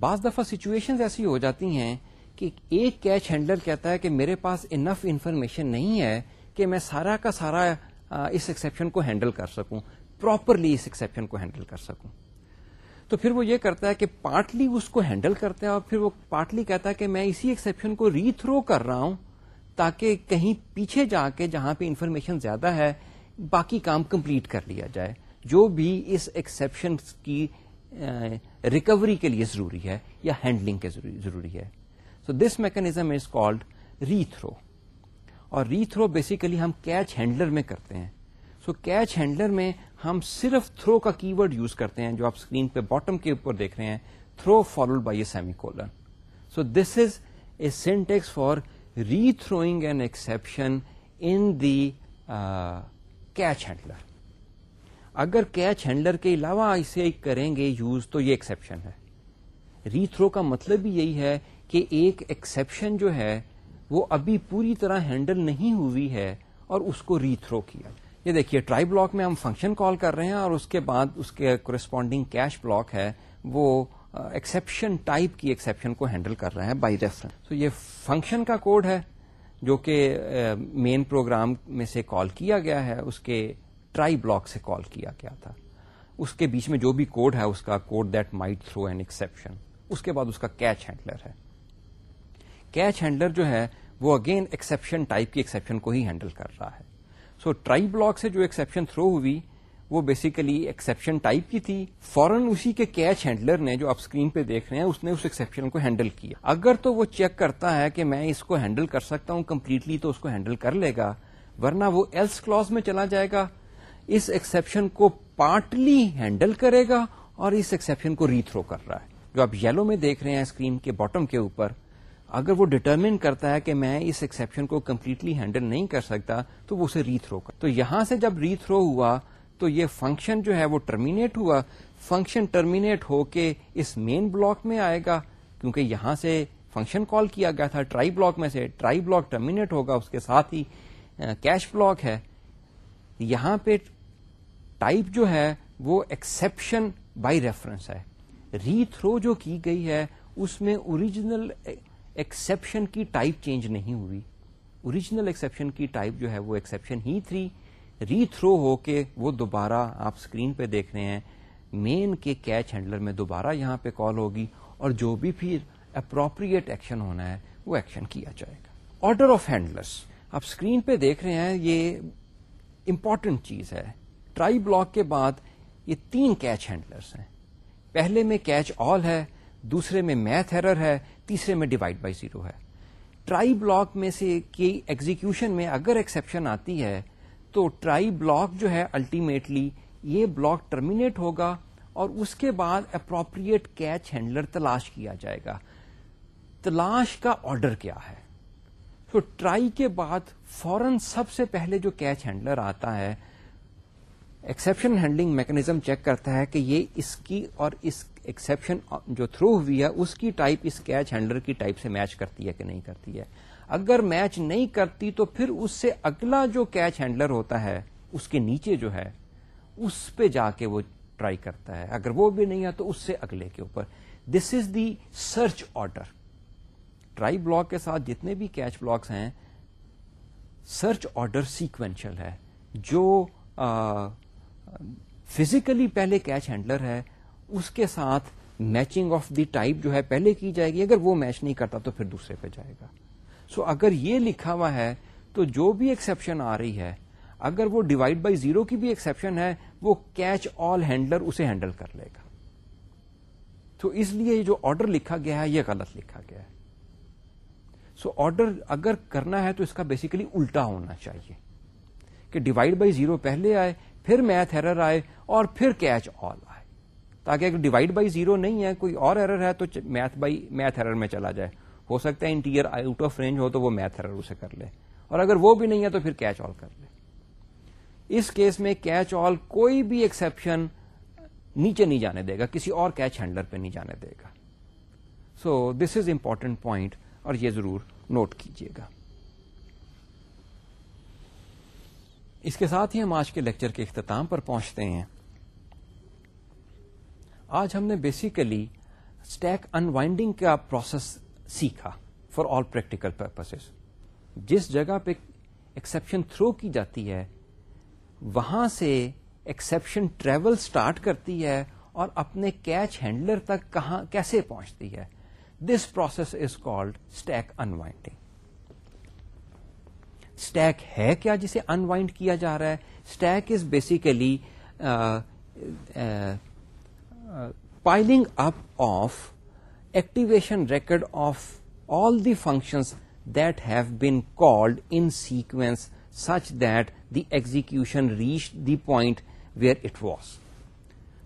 بعض دفعہ سچویشن ایسی ہو جاتی ہیں کہ ایک کیچ ہینڈلر کہتا ہے کہ میرے پاس انف انفارمیشن نہیں ہے کہ میں سارا کا سارا اس ایکسپشن کو ہینڈل کر سکوں. پراپرلی اس ایکسپشن کو ہینڈل کر سکوں. تو پھر وہ یہ کرتا ہے کہ پارٹلی اس کو ہینڈل کرتا ہے اور پھر وہ پارٹلی کہتا ہے کہ میں اسی ایکسپشن کو ری تھرو کر رہا ہوں تاکہ کہیں پیچھے جا کے جہاں پہ انفارمیشن زیادہ ہے، باقی کام کمپلیٹ کر لیا جائے۔ جو بھی اس ایکسپشن کی ریکوری کے لیے ضروری ہے یا ہینڈلنگ کے ضروری ہے۔ So this mechanism is called rethrow اور ری تھرو بیسیکلی ہم کیچ ہینڈلر میں کرتے ہیں۔ سو کیچ ہینڈلر میں ہم صرف تھرو کا کی ورڈ یوز کرتے ہیں، جو آپ اسکرین پہ باٹم کے اوپر دیکھ رہے ہیں۔ Throw followed by a semicolon so this is a syntax for rethrowing an exception in the catch handler اگر کیچ ہینڈلر کے علاوہ اسے کریں گے یوز تو یہ ایکسپشن ہے۔ ری تھرو کا مطلب بھی یہی ہے کہ ایک ایکسپشن جو ہے وہ ابھی پوری طرح ہینڈل نہیں ہوئی ہے اور اس کو ری تھرو کیا۔ یہ دیکھیے ٹرائی بلاک میں ہم فنکشن کال کر رہے ہیں اور اس کے بعد اس کے کورسپونڈنگ کیش بلاک ہے وہ ایکسپشن ٹائپ کی ایکسپشن کو ہینڈل کر رہے ہیں بائی ریفرنس تو یہ فنکشن کا کوڈ ہے جو کہ uh, مین پروگرام میں سے کال کیا گیا ہے، اس کے ٹرائی بلاک سے کال کیا گیا تھا۔ اس کے بیچ میں جو بھی کوڈ ہے، اس کا code that might throw an exception اس کے بعد اس کا کیچ ہینڈلر ہے۔ کیچ ہینڈلر جو ہے، وہ اگین ایکسپشن ٹائپ کی ایکسپشن کو ہی ہینڈل کر رہا ہے۔ سو ٹرائی بلاک سے جو ایکسپشن تھرو ہوئی وہ بیسیکلی ایکسپشن ٹائپ کی تھی۔ فورن اسی کے کیچ ہینڈلر نے جو آپ اسکرین پہ دیکھ رہے ہیں، اس نے اس ایکسپشن کو ہینڈل کیا۔ اگر تو وہ چیک کرتا ہے کہ میں اس کو ہینڈل کر سکتا ہوں کمپلیٹلی تو اس کو ہینڈل کر لے گا، ورنہ وہ ایلس کلوز میں چلا جائے گا۔ اس ایکسپشن کو پارٹلی ہینڈل کرے گا اور اس ایکسپشن کو ری تھرو کر رہا ہے۔ جو آپ یلو میں دیکھ رہے ہیں اسکرین کے باٹم کے اوپر، اگر وہ ڈٹرمن کرتا ہے کہ میں اس ایکسپشن کو کمپلیٹلی ہینڈل نہیں کر سکتا، تو وہ اسے ری تھرو کر۔ تو یہاں سے جب ری تھرو ہوا تو یہ فنکشن جو ہے وہ ٹرمینیٹ ہوا۔ فنکشن ٹرمینیٹ ہو کے اس مین بلاک میں آئے گا، کیونکہ یہاں سے فنکشن کال کیا گیا تھا ٹرائی بلاک میں سے ٹرائی بلاک ٹرمینیٹ ہوگا، اس کے ساتھ ہی کیش بلاک ہے۔ یہاں پہ ٹائپ جو ہے وہ ایکسپشن بائی ریفرنس ہے۔ ری تھرو جو کی گئی ہے، اس میں اوریجنل ایکسپشن کی ٹائپ چینج نہیں ہوئی۔ اوریجنل ایکسپشن کی ٹائپ جو ہے وہ ایکسپشن ہی تھی ری تھرو ہو کے وہ دوبارہ آپ اسکرین پہ دیکھ رہے ہیں۔ مین کے کیچ ہینڈلر میں دوبارہ یہاں پہ کال ہوگی اور جو بھی پھر اپروپریٹ ایکشن ہونا ہے وہ ایکشن کیا جائے گا۔ آرڈر آف ہینڈلرس آپ اسکرین پہ دیکھ رہے ہیں یہ امپورٹنٹ چیز ہے۔ ٹرائی بلاک کے بعد یہ تین کیچ ہینڈلرس ہیں۔ پہلے میں کیچ آل ہے، دوسرے میں میتھ ایرر ہے، تیسرے میں ڈیوائڈ بائی زیرو ہے۔ ٹرائی بلاک میں سے کی ایگزیکشن میں اگر ایکسپشن آتی ہے تو ٹرائی بلاک جو ہے الٹیمیٹلی یہ بلاک ٹرمینیٹ ہوگا اور اس کے بعد اپروپریٹ کیچ ہینڈلر تلاش کیا جائے گا۔ تلاش کا آرڈر کیا ہے؟ تو ٹرائی کے بعد فورن سب سے پہلے جو کیچ ہینڈلر آتا ہے ایکسپشن ہینڈلنگ میکنیزم چیک کرتا ہے کہ یہ اس کی اور اس ایکسپشن جو تھرو ہوئی ہے، اس کی ٹائپ اس کیچ ہینڈلر کی ٹائپ سے میچ کرتی ہے کہ نہیں کرتی ہے۔ اگر میچ نہیں کرتی تو پھر اس سے اگلا جو کیچ ہینڈلر ہوتا ہے، اس کے نیچے جو ہے، اس پہ جا کے وہ ٹرائی کرتا ہے۔ اگر وہ بھی نہیں ہے تو اس سے اگلے کے اوپر۔ This is the search order try block کے ساتھ جتنے بھی کیچ بلاکس ہیں سرچ آرڈر سیکوینشل ہے۔ جو فزیکلی پہلے کیچ ہینڈلر ہے، اس کے ساتھ میچنگ آف دی ٹائپ جو ہے پہلے کی جائے گی۔ اگر وہ میچ نہیں کرتا تو پھر دوسرے پہ جائے گا۔ سو so, اگر یہ لکھا ہوا ہے تو جو بھی ایکسپشن آ رہی ہے اگر وہ ڈیوائڈ بائی زیرو کی بھی ایکسپشن ہے وہ کیچ آل ہینڈلر اسے ہینڈل کر لے گا۔ تو اس لیے جو آرڈر لکھا گیا ہے یہ غلط لکھا گیا ہے۔ سو so, آرڈر اگر کرنا ہے تو اس کا بیسیکلی الٹا ہونا چاہیے۔ کہ ڈیوائڈ بائی زیرو پہلے آئے پھر میتھ ایرر آئے اور پھر کیچ آل آئے۔ تاکہ اگر ڈیوائڈ بائی زیرو نہیں ہے کوئی اور ایرر ہے تو میتھ بائی میتھ ایرر میں چلا جائے۔ ہو سکتا ہے انٹیئر آؤٹ آف رینج ہو تو وہ میتھ ایرر اسے کر لے۔ اور اگر وہ بھی نہیں ہے تو پھر کیچ آل کر لے۔ اس کیس میں کیچ آل کوئی بھی ایکسپشن نیچے نہیں جانے دے گا، کسی اور کیچ ہینڈلر پہ نہیں جانے دے گا۔ سو دس از امپورٹنٹ پوائنٹ اور یہ ضرور نوٹ کیجیے گا۔ اس کے ساتھ ہی ہم آج کے لیکچر کے اختتام پر پہنچتے ہیں۔ آج ہم نے بیسیکلی اسٹیک انوائنڈنگ کا پروسیس سیکھا فار آل پریکٹیکل پرپسز جس جگہ پہ ایکسپشن تھرو کی جاتی ہے، وہاں سے ایکسپشن ٹریول اسٹارٹ کرتی ہے اور اپنے کیچ ہینڈلر تک کہاں، کیسے پہنچتی ہے؟ This process is called stack unwinding stack ہے کیا جسے انوائنڈ کیا جا رہا ہے؟ Stack is basically piling up of activation record of all the functions that have been called in sequence such that the execution reach the point where it was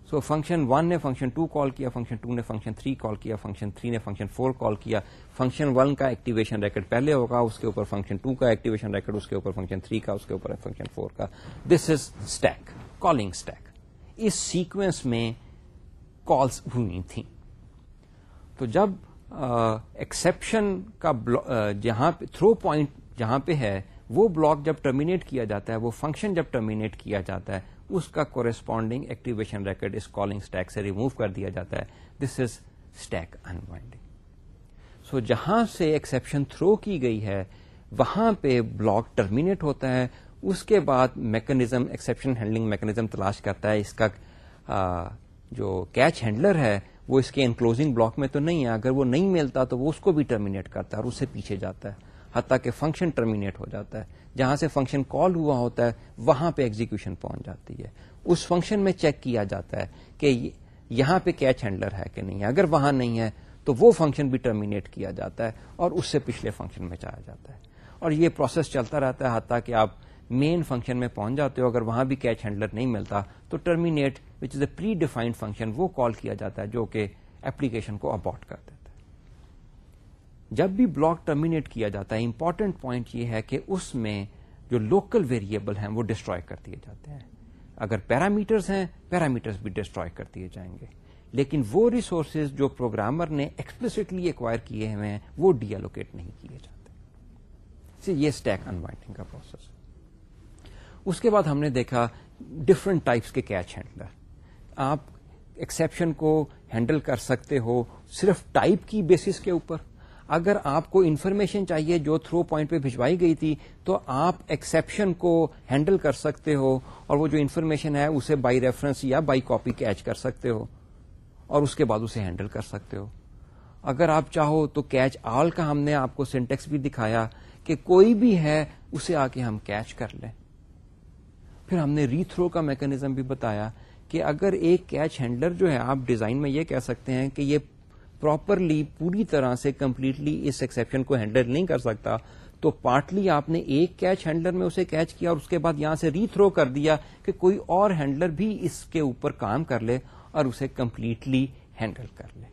so function one نے function two call کیا function two نے function three call کیا function three نے function four call کیا function one کا activation record پہلے ہوگا اس کے اوپر فنکشن ٹو کا ایکٹیویشن ریکڈ اس کے اوپر فنکشن تھری کا اس کے اوپر فنکشن فور کا this is stack calling stack us sequence میں کالس ہوئی تھیں تو جب ایکسپشن کا جہاں پہ تھرو پوائنٹ جہاں پہ ہے وہ بلاک جب ٹرمینیٹ کیا جاتا ہے وہ فنکشن جب ٹرمینیٹ کیا جاتا ہے اس کا کورسپونڈنگ ایکٹیویشن ریکڈ اس کالنگ اسٹیک سے ریمو کر دیا جاتا ہے۔ دس از اسٹیک انوائنڈنگ سو جہاں سے ایکسپشن تھرو کی گئی ہے وہاں پہ بلاک ٹرمینیٹ ہوتا ہے۔ اس کے بعد میکنیزم ایکسپشن ہینڈلنگ میکنیزم تلاش کرتا ہے۔ اس کا آ, جو کیچ ہینڈلر ہے وہ اس کے انکلوزنگ بلاک میں تو نہیں ہے۔ اگر وہ نہیں ملتا تو وہ اس کو بھی ٹرمینیٹ کرتا ہے اور اس سے پیچھے جاتا ہے۔ حتیٰ کہ فنکشن ٹرمینیٹ ہو جاتا ہے۔ جہاں سے فنکشن کال ہوا ہوتا ہے، وہاں پہ ایگزیکشن پہنچ جاتی ہے۔ اس فنکشن میں چیک کیا جاتا ہے کہ یہاں پہ کیچ ہینڈلر ہے کہ نہیں ہے۔ اگر وہاں نہیں ہے تو وہ فنکشن بھی ٹرمینیٹ کیا جاتا ہے اور اس سے پچھلے فنکشن میں چایا جاتا ہے۔ اور یہ پروسیس چلتا رہتا ہے۔ حتیٰ کہ آپ مین فنکشن میں پہنچ جاتے ہو، اگر وہاں بھی کیچ ہینڈلر نہیں ملتا، تو terminate which is a predefined function وہ کال کیا جاتا ہے، جو کہ اپلیکیشن کو اباٹ کر دیتا ہے۔ جب بھی بلاک ٹرمینیٹ کیا جاتا ہے امپورٹنٹ پوائنٹ یہ ہے کہ اس میں جو لوکل ویریبل ہیں، وہ ڈسٹروائے کر دیے جاتے ہیں۔ اگر پیرامیٹرز ہیں پیرامیٹرز بھی ڈسٹروائے کر دیے جائیں گے۔ لیکن وہ ریسورسز جو پروگرامر نے ایکسپلسٹلی ایکوائر کیے ہوئے ہیں، وہ ڈی ایلوکیٹ نہیں کیے جاتے۔ یہ اسٹیک انوائٹنگ کا پروسیس اس کے بعد ہم نے دیکھا ڈفرنٹ ٹائپس کے کیچ ہینڈلر آپ ایکسپشن کو ہینڈل کر سکتے ہو صرف ٹائپ کی بیسس کے اوپر. اگر آپ کو انفارمیشن چاہیے جو تھرو پوائنٹ پہ بھجوائی گئی تھی، تو آپ ایکسپشن کو ہینڈل کر سکتے ہو اور وہ جو انفارمیشن ہے، اسے بائی ریفرنس یا بائی کاپی کیچ کر سکتے ہو اور اس کے بعد اسے ہینڈل کر سکتے ہو. اگر آپ چاہو تو کیچ آل کا ہم نے آپ کو سینٹیکس بھی دکھایا کہ کوئی بھی ہے، اسے آ کے ہم کیچ کر لیں۔ پھر ہم نے ری تھرو کا میکنیزم بھی بتایا کہ اگر ایک کیچ ہینڈلر جو ہے، آپ ڈیزائن میں یہ کہہ سکتے ہیں کہ یہ پراپرلی پوری طرح سے کمپلیٹلی اس ایکسپشن کو ہینڈل نہیں کر سکتا، تو پارٹلی آپ نے ایک کیچ ہینڈلر میں اسے کیچ کیا اور اس کے بعد یہاں سے ری تھرو کر دیا کہ کوئی اور ہینڈلر بھی اس کے اوپر کام کر لے اور اسے کمپلیٹلی ہینڈل کر لے۔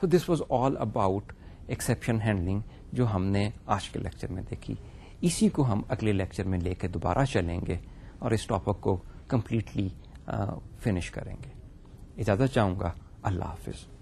So this was all about exception handling جو ہم نے آج کے لیکچر میں دیکھی۔ اسی کو ہم اگلے لیکچر میں لے کے دوبارہ چلیں گے اور اس ٹاپک کو کمپلیٹلی فنش کریں گے۔ اجازت چاہوں گا۔ اللہ حافظ۔